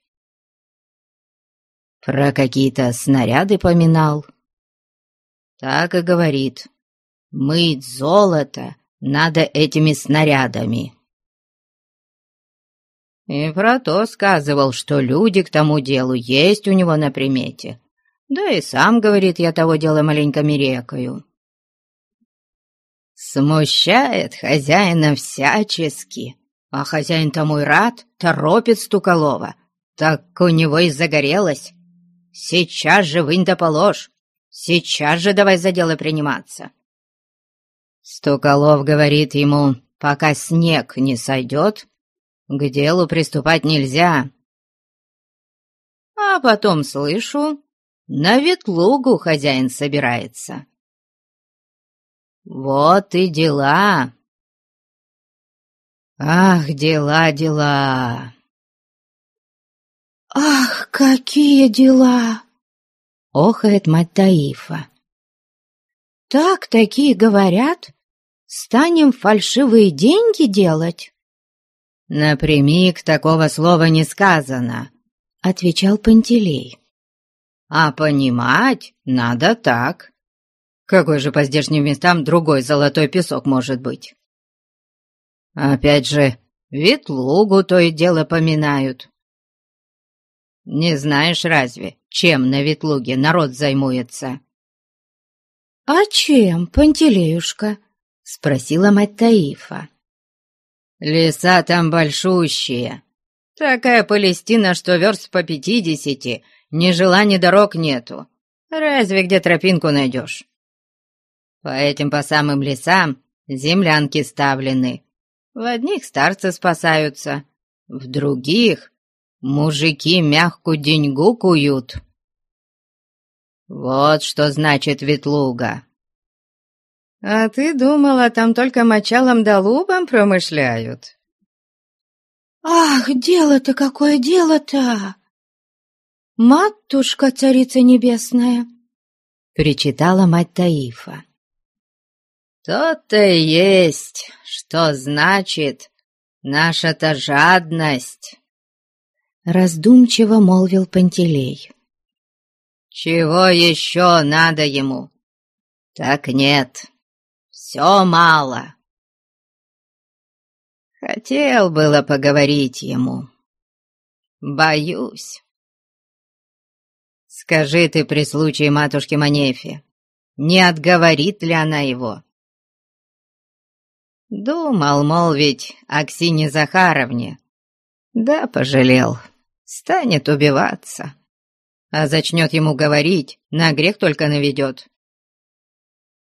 Про какие-то снаряды поминал. Так и говорит, мыть золото надо этими снарядами. И про то сказывал, что люди к тому делу есть у него на примете, да и сам, говорит, я того дела маленько мерекаю. Смущает хозяина всячески, а хозяин тому и рад, торопит Стуколова. Так у него и загорелось. Сейчас же вынь да положь, сейчас же давай за дело приниматься. Стуколов говорит ему, пока снег не сойдет, к делу приступать нельзя. А потом слышу, на ветлугу хозяин собирается. Вот и дела. Ах, дела, дела. Ах, какие дела! Охает мать Таифа. Так такие говорят? Станем фальшивые деньги делать? Напрямик такого слова не сказано, отвечал Пантелей. А понимать надо так. Какой же по здешним местам другой золотой песок может быть? Опять же, ветлугу то и дело поминают. Не знаешь разве, чем на ветлуге народ займуется? — А чем, Пантелеюшка? — спросила мать Таифа. — Леса там большущие, Такая Палестина, что верст по пятидесяти, ни жила, ни дорог нету. Разве где тропинку найдешь? По этим по самым лесам землянки ставлены. В одних старцы спасаются, в других мужики мягкую деньгу куют. Вот что значит ветлуга. А ты думала, там только мочалом да лубом промышляют? Ах, дело-то какое дело-то! Матушка, царица небесная! Причитала мать Таифа. То-то и есть, что значит наша-то жадность, раздумчиво молвил Пантелей. Чего еще надо ему? Так нет, все мало. Хотел было поговорить ему. Боюсь. Скажи ты при случае матушке Манефе, не отговорит ли она его? Думал, мол, ведь Аксине Захаровне. Да, пожалел, станет убиваться. А зачнет ему говорить, на грех только наведет.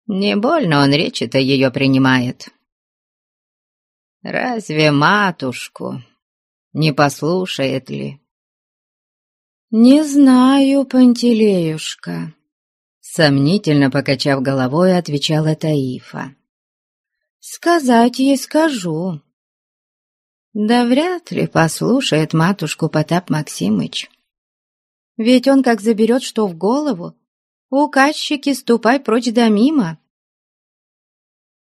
Не больно он речи-то ее принимает. Разве матушку не послушает ли? «Не знаю, Пантелеюшка», — сомнительно покачав головой, отвечала Таифа. Сказать ей скажу. Да вряд ли послушает матушку Потап Максимыч. Ведь он как заберет что в голову, указчики ступай прочь да мимо.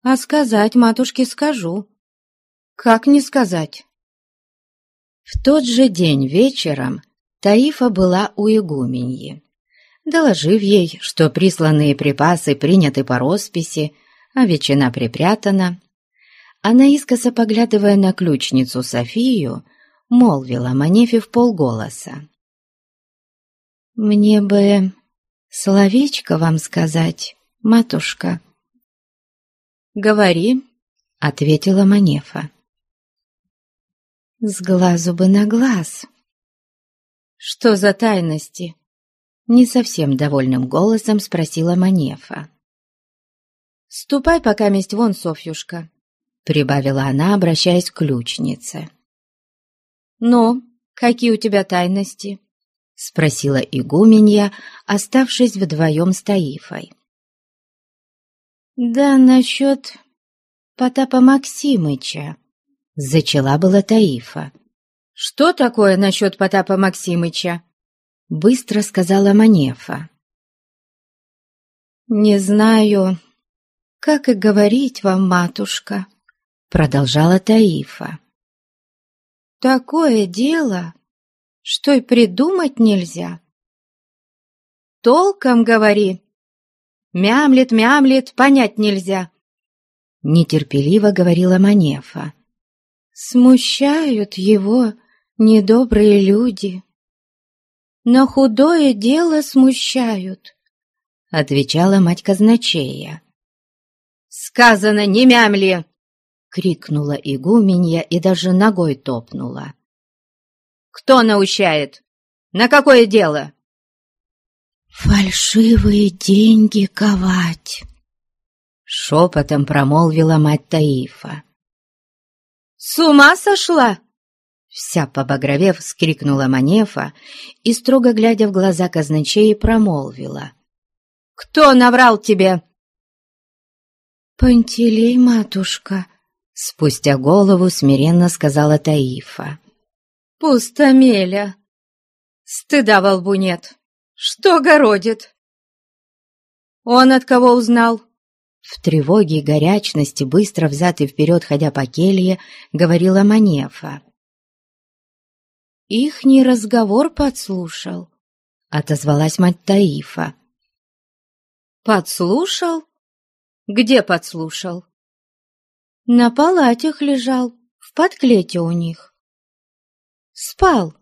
А сказать матушке скажу. Как не сказать? В тот же день вечером Таифа была у игуменьи. Доложив ей, что присланные припасы приняты по росписи, а ветчина припрятана. Она, искоса поглядывая на ключницу Софию, молвила Манефе в полголоса. «Мне бы словечко вам сказать, матушка». «Говори», — ответила Манефа. «С глазу бы на глаз». «Что за тайности?» Не совсем довольным голосом спросила Манефа. «Ступай пока месть вон, Софьюшка», — прибавила она, обращаясь к ключнице. «Ну, какие у тебя тайности?» — спросила игуменья, оставшись вдвоем с Таифой. «Да насчет Потапа Максимыча», — зачала была Таифа. «Что такое насчет Потапа Максимыча?» — быстро сказала Манефа. «Не знаю, «Как и говорить вам, матушка», — продолжала Таифа. «Такое дело, что и придумать нельзя». «Толком говори. Мямлет, мямлет, понять нельзя», — нетерпеливо говорила Манефа. «Смущают его недобрые люди. Но худое дело смущают», — отвечала мать казначея. «Сказано, не мямли!» — крикнула игуменья и даже ногой топнула. «Кто наущает? На какое дело?» «Фальшивые деньги ковать!» — шепотом промолвила мать Таифа. «С ума сошла?» Вся побагровев, скрикнула Манефа и, строго глядя в глаза казначеи, промолвила. «Кто наврал тебе?» «Пантелей, матушка!» — спустя голову смиренно сказала Таифа. «Пустомеля! Стыда во лбу нет! Что городит?» «Он от кого узнал?» В тревоге и горячности, быстро взад и вперед ходя по келье, говорила Манефа. «Ихний разговор подслушал», — отозвалась мать Таифа. «Подслушал?» Где подслушал?» «На палатях лежал, в подклете у них. Спал.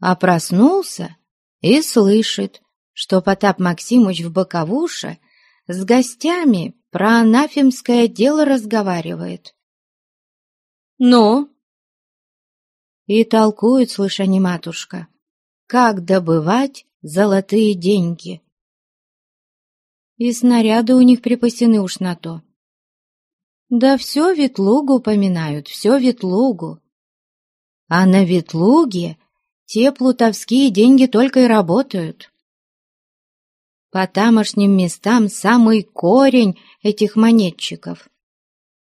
А проснулся и слышит, что Потап Максимыч в Боковуше с гостями про анафемское дело разговаривает. «Ну?» И толкует, слыша не матушка, как добывать золотые деньги. И снаряды у них припасены уж на то. Да все Ветлугу поминают, все Ветлугу. А на Ветлуге те плутовские деньги только и работают. По тамошним местам самый корень этих монетчиков.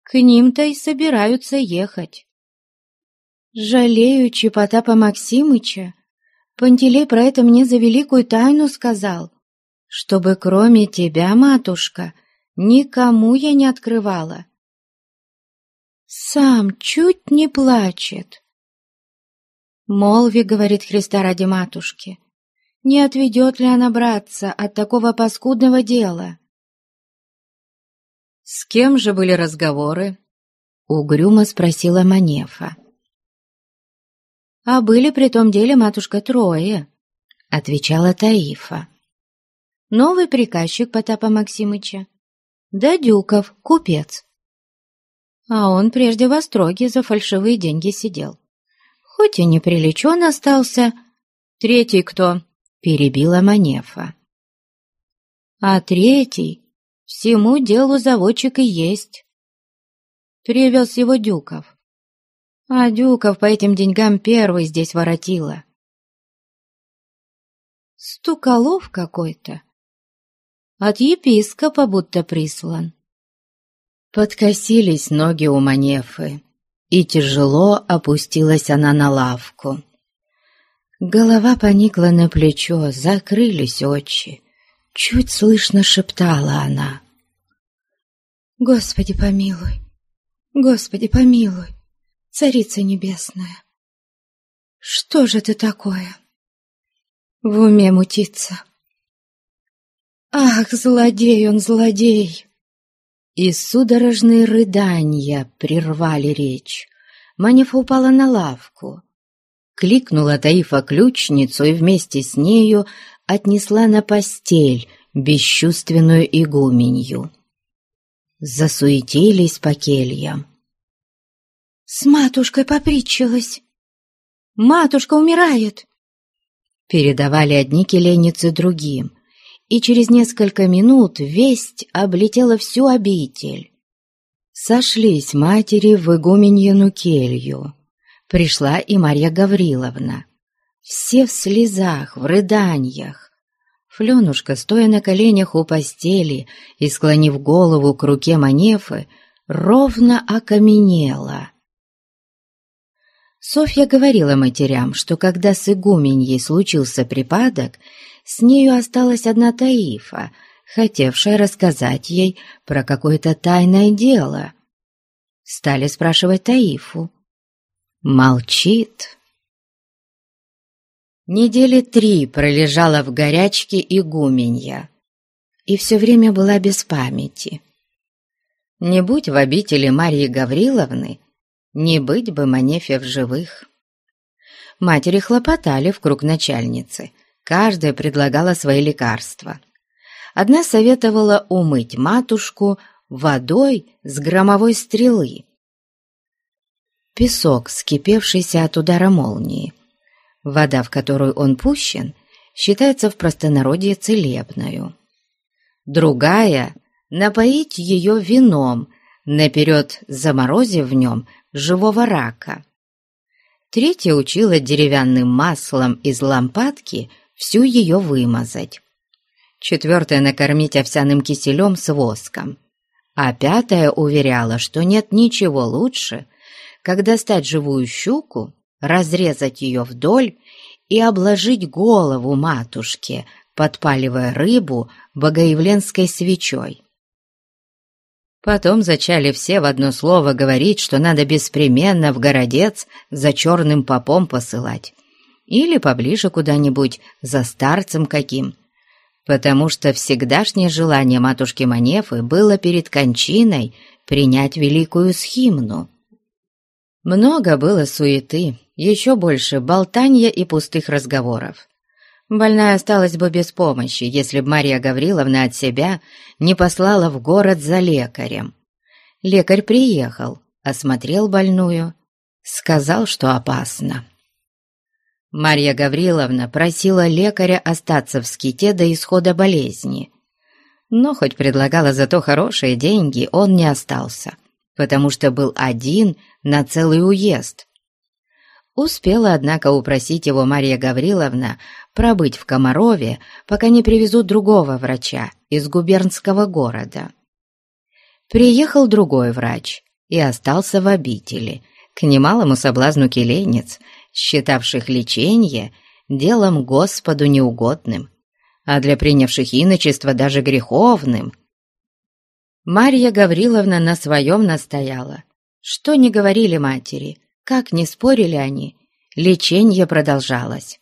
К ним-то и собираются ехать. Жалеючи Потапа Максимыча, Пантелей про это мне за великую тайну сказал, чтобы кроме тебя, матушка, никому я не открывала. Сам чуть не плачет. Молви, говорит Христа ради матушки, не отведет ли она братца от такого паскудного дела? «С кем же были разговоры?» — угрюмо спросила Манефа. «А были при том деле, матушка, трое», — отвечала Таифа. «Новый приказчик Потапа Максимыча, да Дюков, купец. А он прежде в Остроге за фальшивые деньги сидел. Хоть и неприличен остался. Третий кто?» — перебила Манефа. «А третий всему делу заводчик и есть. Привез его Дюков. А Дюков по этим деньгам первый здесь воротила. Стуколов какой-то. От епископа будто прислан. Подкосились ноги у Манефы, и тяжело опустилась она на лавку. Голова поникла на плечо, закрылись очи. Чуть слышно шептала она. «Господи помилуй! Господи помилуй!» Царица Небесная, что же это такое? В уме мутиться. Ах, злодей он, злодей! И судорожные рыдания прервали речь. Манефа упала на лавку. Кликнула Таифа ключницу и вместе с нею отнесла на постель бесчувственную игуменью. Засуетились по кельям. С матушкой попритчилась. Матушка умирает. Передавали одни келеницы другим, и через несколько минут весть облетела всю обитель. Сошлись матери в игуменьину келью. Пришла и Марья Гавриловна. Все в слезах, в рыданиях. Фленушка, стоя на коленях у постели и склонив голову к руке Манефы, ровно окаменела. Софья говорила матерям, что когда с игуменьей случился припадок, с нею осталась одна Таифа, хотевшая рассказать ей про какое-то тайное дело. Стали спрашивать Таифу. Молчит. Недели три пролежала в горячке игуменья и все время была без памяти. Не будь в обители Марьи Гавриловны, не быть бы Манефе в живых. Матери хлопотали в круг начальницы, каждая предлагала свои лекарства. Одна советовала умыть матушку водой с громовой стрелы. Песок, скипевшийся от удара молнии. Вода, в которую он пущен, считается в простонародье целебною. Другая — напоить ее вином, наперед заморозив в нем живого рака. Третья учила деревянным маслом из лампадки всю ее вымазать. Четвертая накормить овсяным киселем с воском. А пятая уверяла, что нет ничего лучше, как достать живую щуку, разрезать ее вдоль и обложить голову матушке, подпаливая рыбу богоявленской свечой. Потом зачали все в одно слово говорить, что надо беспременно в городец за черным попом посылать. Или поближе куда-нибудь, за старцем каким. Потому что всегдашнее желание матушки Манефы было перед кончиной принять великую схимну. Много было суеты, еще больше болтанья и пустых разговоров. Больная осталась бы без помощи, если б Марья Гавриловна от себя не послала в город за лекарем. Лекарь приехал, осмотрел больную сказал, что опасно. Марья Гавриловна просила лекаря остаться в ските до исхода болезни, но хоть предлагала зато хорошие деньги, он не остался, потому что был один на целый уезд. Успела, однако, упросить его Марья Гавриловна пробыть в Комарове, пока не привезут другого врача из губернского города. Приехал другой врач и остался в обители, к немалому соблазну келейниц, считавших лечение делом Господу неугодным а для принявших иночество даже греховным. Марья Гавриловна на своем настояла. Что не говорили матери, как не спорили они, лечение продолжалось.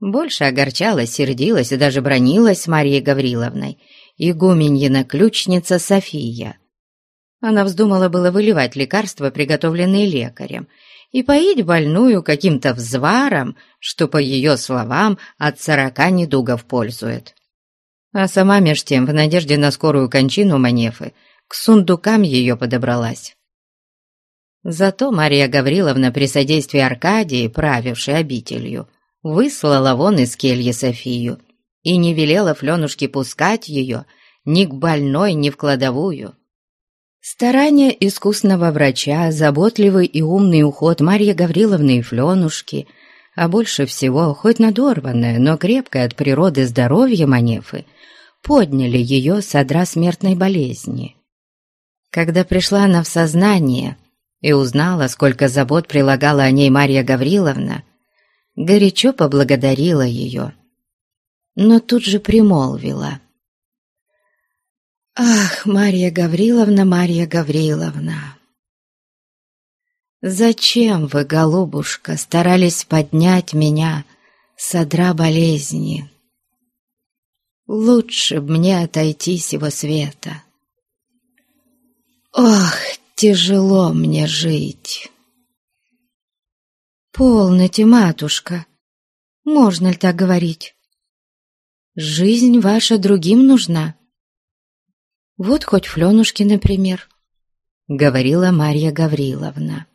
Больше огорчалась, сердилась и даже бронилась с Марьей Гавриловной, игуменьина-ключница София. Она вздумала было выливать лекарства, приготовленные лекарем, и поить больную каким-то взваром, что, по ее словам, от сорока недугов пользует. А сама меж тем, в надежде на скорую кончину Манефы, к сундукам ее подобралась. Зато Мария Гавриловна при содействии Аркадии, правившей обителью, выслала вон из кельи Софию и не велела Фленушке пускать ее ни к больной, ни в кладовую. Старания искусного врача, заботливый и умный уход Марьи Гавриловны и Фленушки, а больше всего, хоть надорванное, но крепкое от природы здоровье Манефы, подняли ее с одра смертной болезни. Когда пришла она в сознание и узнала, сколько забот прилагала о ней Марья Гавриловна, горячо поблагодарила ее, но тут же примолвила — «Ах, Марья Гавриловна, Марья Гавриловна! Зачем вы, голубушка, старались поднять меня с одра болезни? Лучше б мне отойти с его света. Ох, тяжело мне жить!» «Полноте, матушка, можно ли так говорить? Жизнь ваша другим нужна». Вот хоть Фленушки, например, — говорила Марья Гавриловна.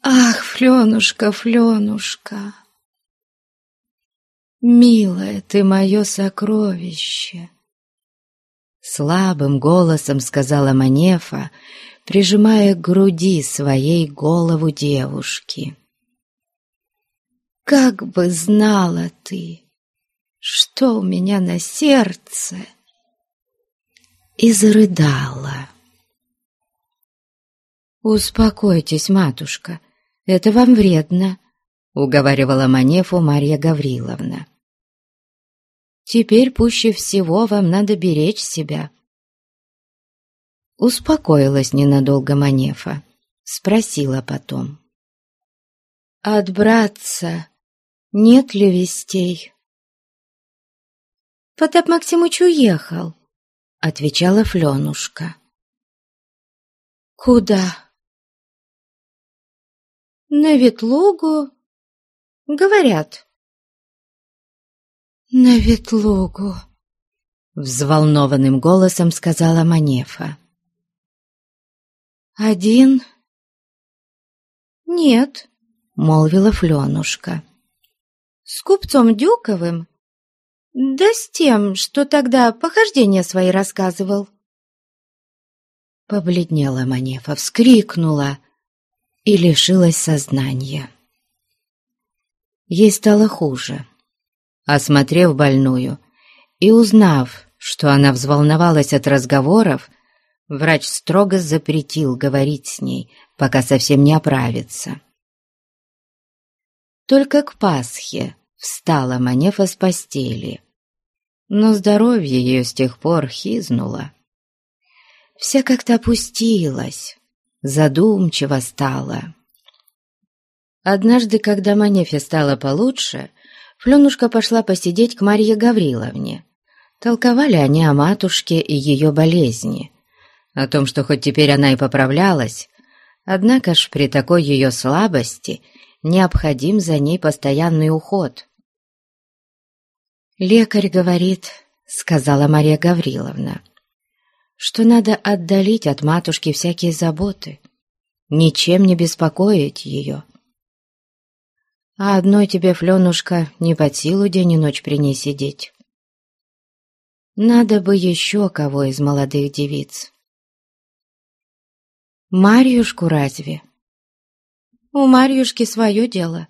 «Ах, Фленушка, Фленушка! Милое ты мое сокровище!» Слабым голосом сказала Манефа, прижимая к груди своей голову девушки. «Как бы знала ты, что у меня на сердце!» И зарыдала. «Успокойтесь, матушка, это вам вредно», — уговаривала Манефу Марья Гавриловна. «Теперь пуще всего вам надо беречь себя». Успокоилась ненадолго Манефа, спросила потом. «От братца нет ли вестей?» «Потап Максимыч уехал», — отвечала Фленушка. «Куда?» «На Ветлугу, говорят». «На Ветлугу», — взволнованным голосом сказала Манефа. «Один?» «Нет», — молвила Фленушка. «С купцом Дюковым да с тем, что тогда похождения свои рассказывал. Побледнела Манефа, вскрикнула и лишилась сознания. Ей стало хуже. Осмотрев больную и узнав, что она взволновалась от разговоров, врач строго запретил говорить с ней, пока совсем не оправится. Только к Пасхе встала Манефа с постели но здоровье ее с тех пор хизнуло. Вся как-то опустилась, задумчиво стала. Однажды, когда Манефе стало получше, Фленушка пошла посидеть к Марье Гавриловне. Толковали они о матушке и ее болезни, о том, что хоть теперь она и поправлялась, однако ж при такой ее слабости необходим за ней постоянный уход. «Лекарь говорит, — сказала Мария Гавриловна, — что надо отдалить от матушки всякие заботы, ничем не беспокоить ее. А одной тебе, Фленушка, не под силу день и ночь при ней сидеть. Надо бы еще кого из молодых девиц. Марьюшку разве? У Марьюшки свое дело,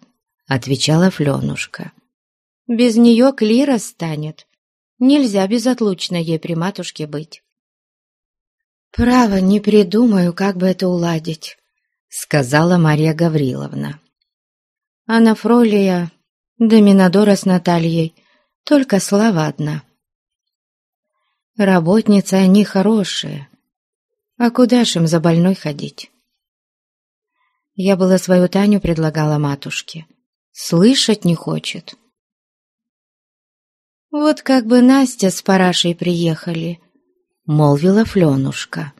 отвечала Фленушка. Без нее Клира станет. Нельзя безотлучно ей при матушке быть. «Право, не придумаю, как бы это уладить», — сказала Марья Гавриловна. А на Фролия, Доминадора с Натальей, только слава одна. Работницы они хорошие, а куда ж им за больной ходить? Я была свою Таню предлагала матушке. Слышать не хочет. «Вот как бы Настя с Парашей приехали», — молвила Фленушка.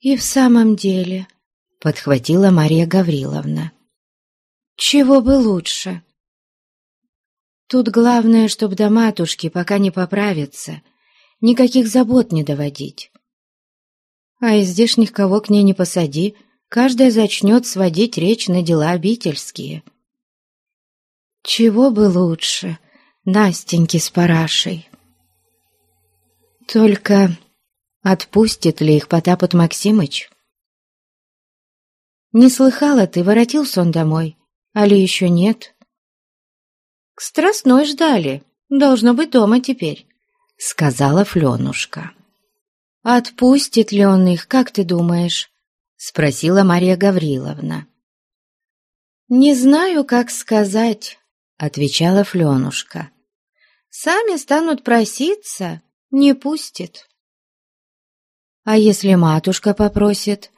«И в самом деле», — подхватила Мария Гавриловна, чего бы лучше? Тут главное, чтоб до матушки, пока не поправится, никаких забот не доводить. А из здешних кого к ней не посади, каждая зачнет сводить речь на дела обительские. Чего бы лучше, Настеньки с парашей. Только отпустит ли их Потапот Максимыч? Не слыхала ты, воротился он домой, Али еще нет? К страстной ждали. Должно быть дома теперь, сказала Фленушка. Отпустит ли он их, как ты думаешь? Спросила Мария Гавриловна. Не знаю, как сказать, отвечала Фленушка. Сами станут проситься, не пустит. А если матушка попросит?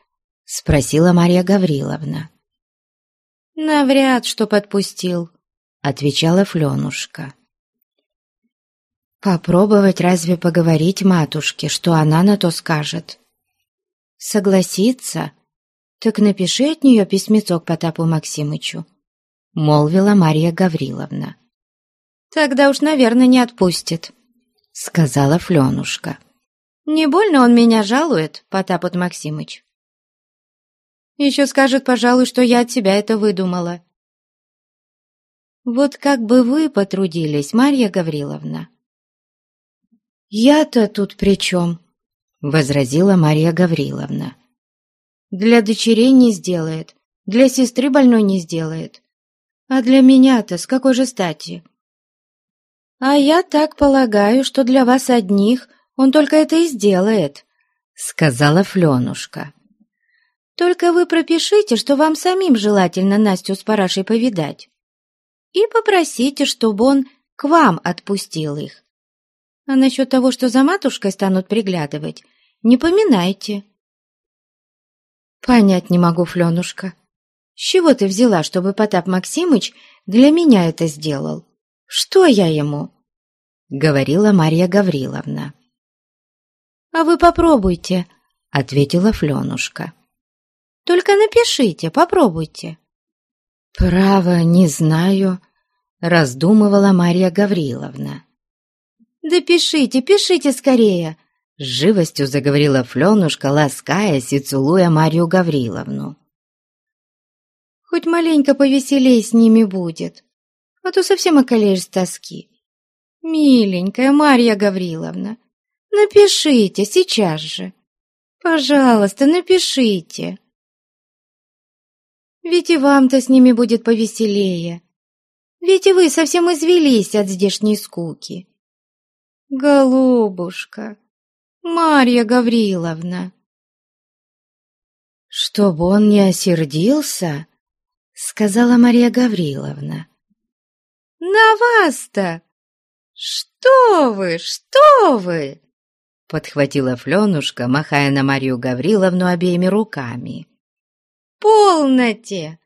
Спросила Мария Гавриловна. «Навряд, что подпустил», — отвечала Фленушка. «Попробовать разве поговорить матушке, что она на то скажет?» «Согласится? Так напиши от нее письмецо к Потапу Максимычу», — молвила Марья Гавриловна. «Тогда уж, наверное, не отпустит», — сказала Фленушка. «Не больно он меня жалует, Потапут Максимыч?» Еще скажет, пожалуй, что я от тебя это выдумала. Вот как бы вы потрудились, Марья Гавриловна. Я-то тут при чем? Возразила Марья Гавриловна. Для дочерей не сделает, для сестры больной не сделает. А для меня-то с какой же стати? А я так полагаю, что для вас одних он только это и сделает, сказала Фленушка. Только вы пропишите, что вам самим желательно Настю с Парашей повидать. И попросите, чтобы он к вам отпустил их. А насчет того, что за матушкой станут приглядывать, не поминайте. Понять не могу, Фленушка. С чего ты взяла, чтобы Потап Максимыч для меня это сделал? Что я ему? Говорила Марья Гавриловна. А вы попробуйте, ответила Фленушка. Только напишите, попробуйте». «Право, не знаю», — раздумывала Марья Гавриловна. «Да пишите, пишите скорее!» С живостью заговорила Фленушка, ласкаясь и целуя Марью Гавриловну. «Хоть маленько повеселей с ними будет, а то совсем околеешь с тоски. Миленькая Марья Гавриловна, напишите сейчас же. Пожалуйста, напишите!» Ведь и вам-то с ними будет повеселее. Ведь и вы совсем извелись от здешней скуки. Голубушка, Марья Гавриловна. Чтоб он не осердился, сказала Марья Гавриловна. На вас-то! Что вы, что вы! Подхватила Фленушка, махая на Марию Гавриловну обеими руками. «Полноте!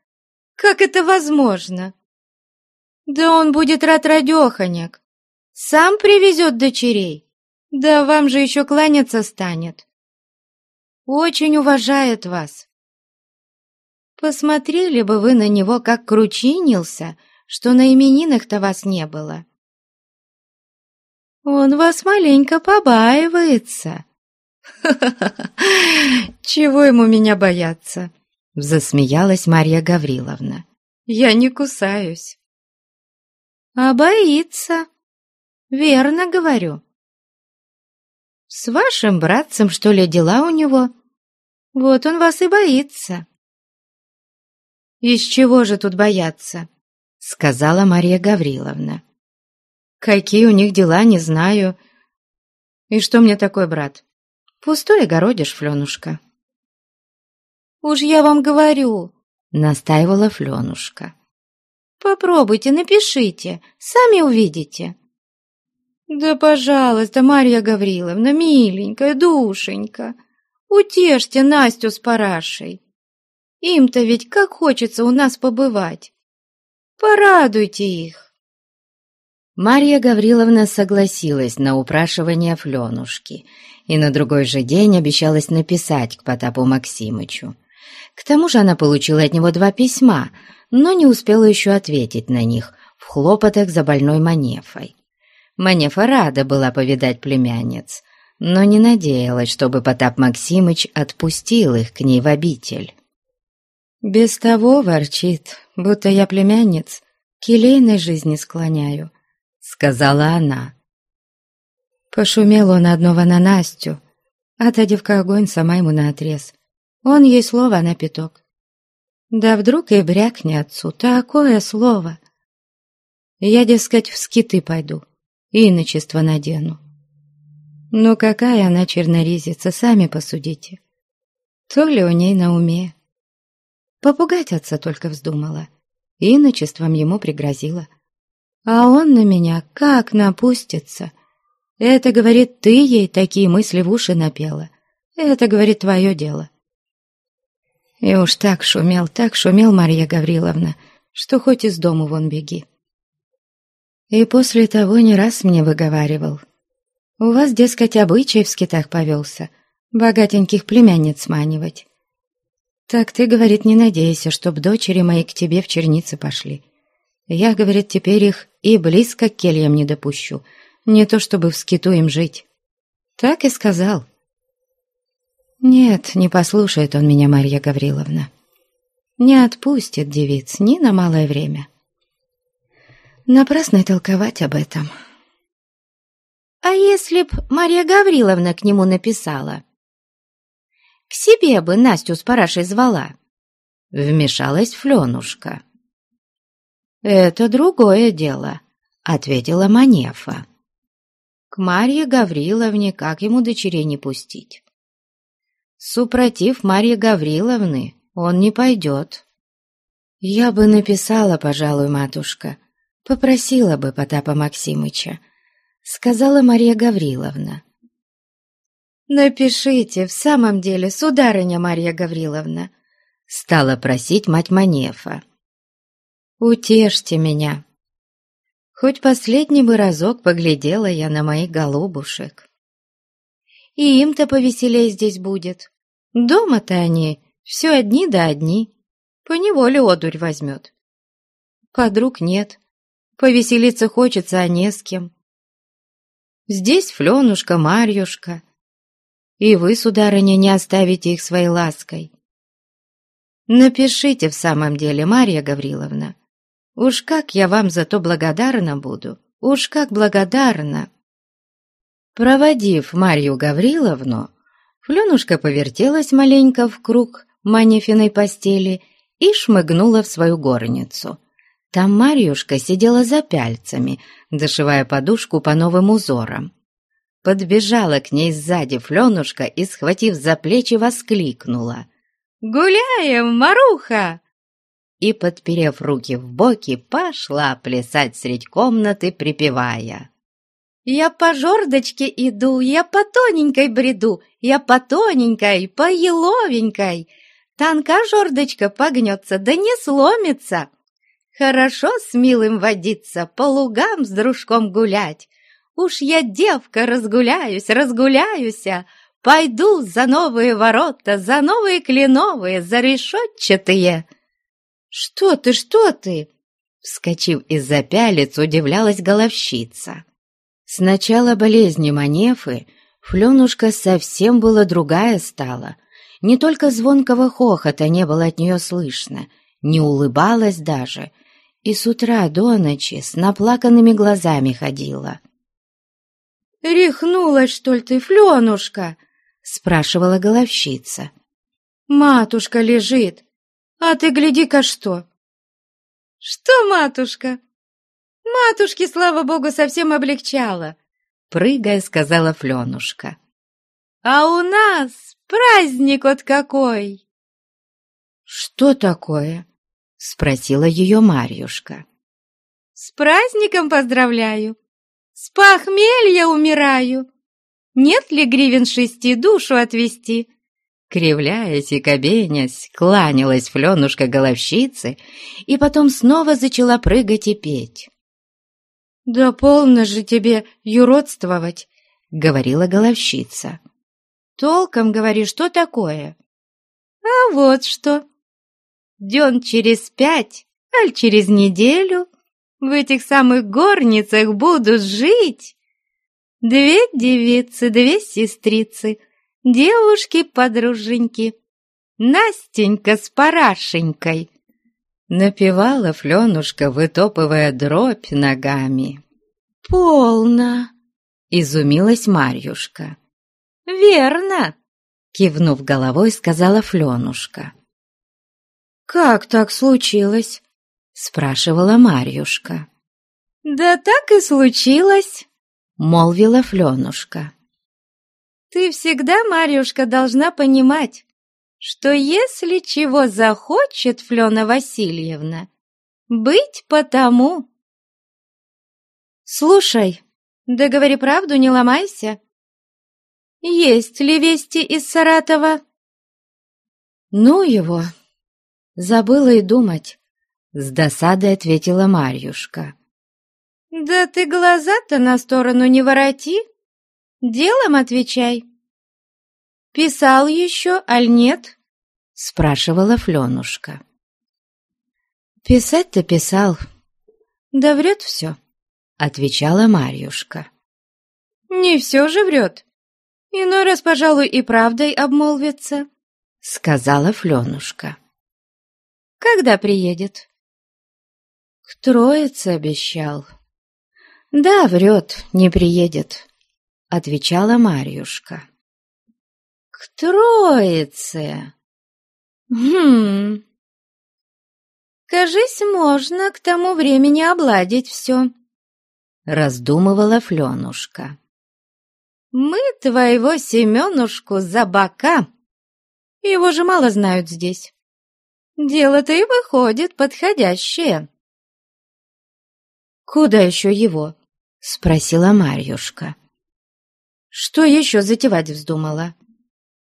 Как это возможно?» «Да он будет рад-радеханяк. Сам привезет дочерей. Да вам же еще кланяться станет. Очень уважает вас. Посмотрели бы вы на него, как кручинился, что на именинах-то вас не было. Он вас маленько побаивается. Чего ему меня бояться?» Засмеялась Марья Гавриловна. «Я не кусаюсь». «А боится. Верно говорю. С вашим братцем, что ли, дела у него? Вот он вас и боится». «Из чего же тут бояться?» — сказала Мария Гавриловна. «Какие у них дела, не знаю. И что мне такой брат? Пустой огородишь, Фленушка». «Уж я вам говорю», — настаивала Фленушка. «Попробуйте, напишите, сами увидите». «Да, пожалуйста, Марья Гавриловна, миленькая, душенька, утешьте Настю с парашей. Им-то ведь как хочется у нас побывать. Порадуйте их». Марья Гавриловна согласилась на упрашивание Фленушки и на другой же день обещалась написать к Потапу Максимычу. К тому же она получила от него два письма, но не успела еще ответить на них в хлопотах за больной Манефой. Манефа рада была повидать племянниц, но не надеялась, чтобы Потап Максимыч отпустил их к ней в обитель. «Без того ворчит, будто я племянниц к елейной жизни склоняю», — сказала она. Пошумел он одного на Настю, а та девка огонь сама ему наотрез. Он ей слово на пяток. Да вдруг и брякни отцу такое слово. Я, дескать, в скиты пойду, и иночество надену. Ну какая она черноризица, сами посудите. То ли у ней на уме. Попугать отца только вздумала, иночеством ему пригрозила. А он на меня как напустится. Это, говорит, ты ей такие мысли в уши напела. Это, говорит, твое дело. И уж так шумел, так шумел Марья Гавриловна, что хоть из дому вон беги. И после того не раз мне выговаривал. У вас, дескать, обычай в скитах повелся, богатеньких племянниц манивать. Так ты, говорит, не надейся, чтоб дочери мои к тебе в черницы пошли. Я, говорит, теперь их и близко к кельям не допущу, не то чтобы в скиту им жить. Так и сказал. Нет, не послушает он меня, Марья Гавриловна. Не отпустит девиц ни на малое время. Напрасно толковать об этом. А если б Марья Гавриловна к нему написала? К себе бы Настю с парашей звала. Вмешалась Фленушка. «Это другое дело», — ответила Манефа. «К Марье Гавриловне как ему дочерей не пустить? Супротив Марьи Гавриловны он не пойдет. Я бы написала, пожалуй, матушка, попросила бы Потапа Максимыча, сказала Марья Гавриловна. «Напишите, в самом деле, сударыня Марья Гавриловна», стала просить мать Манефа. «Утешьте меня. Хоть последний бы разок поглядела я на моих голубушек. И им-то повеселей здесь будет. Дома-то они все одни да одни. Поневоле одурь возьмет. Подруг нет. Повеселиться хочется, а не с кем. Здесь Фленушка, Марьюшка. И вы, сударыня, не оставите их своей лаской. Напишите в самом деле, Марья Гавриловна. Уж как я вам за то благодарна буду. Уж как благодарна. Проводив Марью Гавриловну, Фленушка повертелась маленько в круг Манефиной постели и шмыгнула в свою горницу. Там Марьюшка сидела за пяльцами, дошивая подушку по новым узорам. Подбежала к ней сзади Фленушка и, схватив за плечи, воскликнула. «Гуляем, Маруха!» И, подперев руки в боки, пошла плясать средь комнаты, припевая. Я по жердочке иду, я по тоненькой бреду, я по тоненькой, по еловенькой. Танка жердочка погнется, да не сломится. Хорошо с милым водиться, по лугам с дружком гулять. Уж я, девка, разгуляюсь, разгуляюсь, пойду за новые ворота, за новые кленовые, за решетчатые. Что ты, что ты? Вскочив из-за пялец, удивлялась головщица. С начала болезни Манефы Фленушка совсем была другая стала. Не только звонкого хохота не было от нее слышно, не улыбалась даже, и с утра до ночи с наплаканными глазами ходила. «Рехнулась, что ли ты, Фленушка?» — спрашивала головщица. «Матушка лежит, а ты гляди-ка что!» «Что, матушка?» «Матушке, слава богу, совсем облегчало!» Прыгая, сказала Фленушка. «А у нас праздник вот какой!» «Что такое?» — спросила ее Марьюшка. «С праздником поздравляю! С похмелья умираю! Нет ли гривен шести душу отвести?» Кривляясь и кабенясь, кланялась Фленушка головщицы и потом снова зачала прыгать и петь. «Да полно же тебе юродствовать!» — говорила головщица. «Толком говори, что такое?» «А вот что! Дён через пять, аль через неделю в этих самых горницах будут жить две девицы, две сестрицы — девушки-подруженьки, Настенька с Парашенькой!» Напевала Фленушка, вытопывая дробь ногами. «Полно!» — изумилась Марьюшка. «Верно!» — кивнув головой, сказала Фленушка. «Как так случилось?» — спрашивала Марьюшка. «Да так и случилось!» — молвила Фленушка. Ты всегда, Марьюшка, должна понимать, что если чего захочет Флена Васильевна, быть потому. Слушай, да говори правду, не ломайся. Есть ли вести из Саратова? Ну его, забыла и думать, с досадой ответила Марьюшка. Да ты глаза-то на сторону не вороти. Делом отвечай. Писал еще, аль нет? Спрашивала Фленушка. Писать-то писал. Да врет все, отвечала Марьюшка. Не все же врет. Иной раз, пожалуй, и правдой обмолвится, сказала Фленушка. Когда приедет? К Троице обещал. Да, врет, не приедет отвечала Марьюшка. «К Троице! Хм... Кажись, можно к тому времени обладить все», — раздумывала Фленушка. «Мы твоего Семенушку за бока. Его же мало знают здесь. Дело-то и выходит подходящее». «Куда еще его?» — спросила Марьюшка. Что еще затевать вздумала?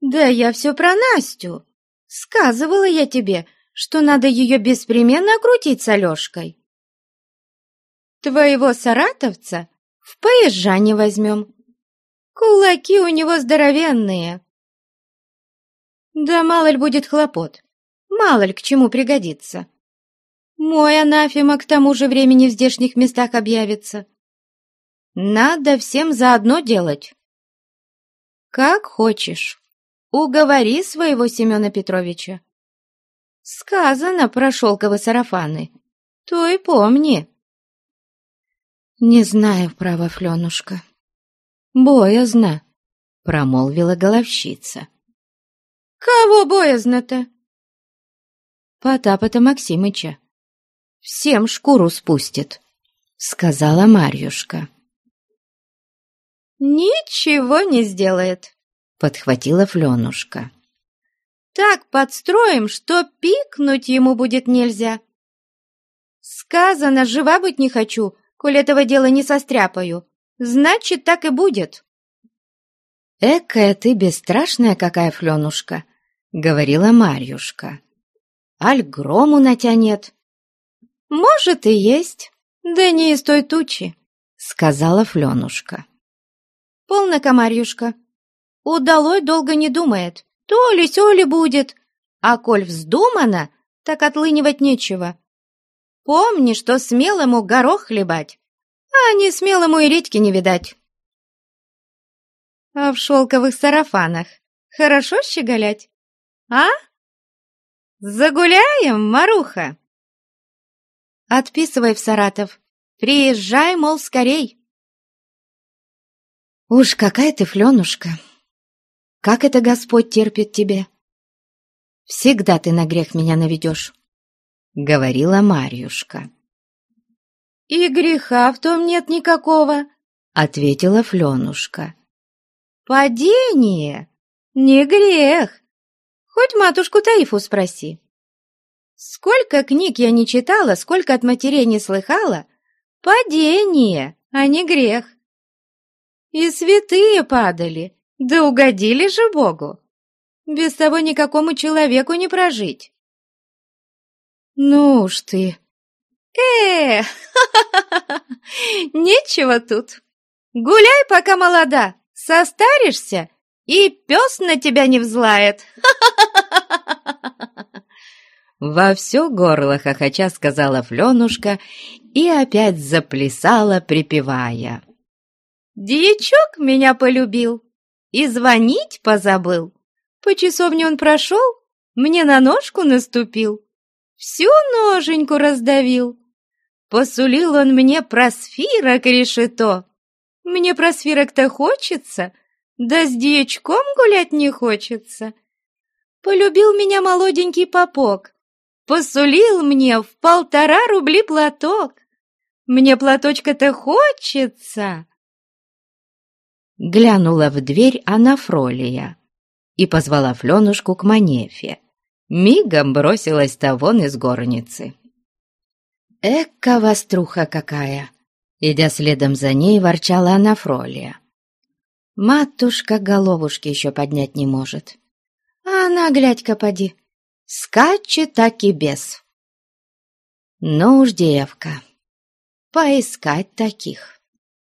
Да я все про Настю. Сказывала я тебе, что надо ее беспременно окрутить с Алешкой. Твоего саратовца в поезжане возьмем. Кулаки у него здоровенные. Да мало ли будет хлопот, мало ли к чему пригодится. Мой анафема к тому же времени в здешних местах объявится. Надо всем заодно делать. Как хочешь. Уговори своего Семена Петровича. Сказано про шелковые сарафаны. То и помни. Не знаю, право, Фленушка. Боязно, промолвила головщица. Кого боязно-то? Потапа-то Максимыча. Всем шкуру спустит, сказала Марьюшка. «Ничего не сделает», — подхватила Фленушка. «Так подстроим, что пикнуть ему будет нельзя. Сказано, жива быть не хочу, коль этого дела не состряпаю. Значит, так и будет». «Экая ты бесстрашная какая, Фленушка», — говорила Марьюшка. «Аль грому натянет». «Может и есть, да не из той тучи», — сказала Фленушка. Полно, комарюшка. Удалой долго не думает. То ли сё ли будет. А коль вздумано, так отлынивать нечего. Помни, что смелому горох хлебать, а не смелому и редьки не видать. А в шелковых сарафанах хорошо щеголять? А? Загуляем, Маруха? Отписывай в Саратов. Приезжай, мол, скорей. Уж какая ты, Фленушка! Как это Господь терпит тебе? Всегда ты на грех меня наведешь, — говорила Марьюшка. «И греха в том нет никакого», — ответила Фленушка. «Падение не грех, хоть матушку Таифу спроси. Сколько книг я не читала, сколько от матерей не слыхала, падение, а не грех. И святые падали, да угодили же Богу. Без того никакому человеку не прожить. Ну уж ты. Э, нечего тут. Гуляй, пока молода, состаришься, и пес на тебя не взлает. Во все горло хохоча сказала Фленушка и опять заплясала, припевая. Дьячок меня полюбил и звонить позабыл. По часовне он прошел, мне на ножку наступил, всю ноженьку раздавил. Посулил он мне просфирок решето. Мне просфирок-то хочется, да с дьячком гулять не хочется. Полюбил меня молоденький попок, посулил мне в полтора рубли платок. Мне платочка-то хочется. Глянула в дверь Анафролия и позвала Фленушку к Манефе. Мигом бросилась та вон из горницы. «Эка воструха какая!» Идя следом за ней, ворчала Анафролия. «Матушка головушки еще поднять не может. А она, глядь-ка, поди, скачет так и без. Ну уж, девка, поискать таких».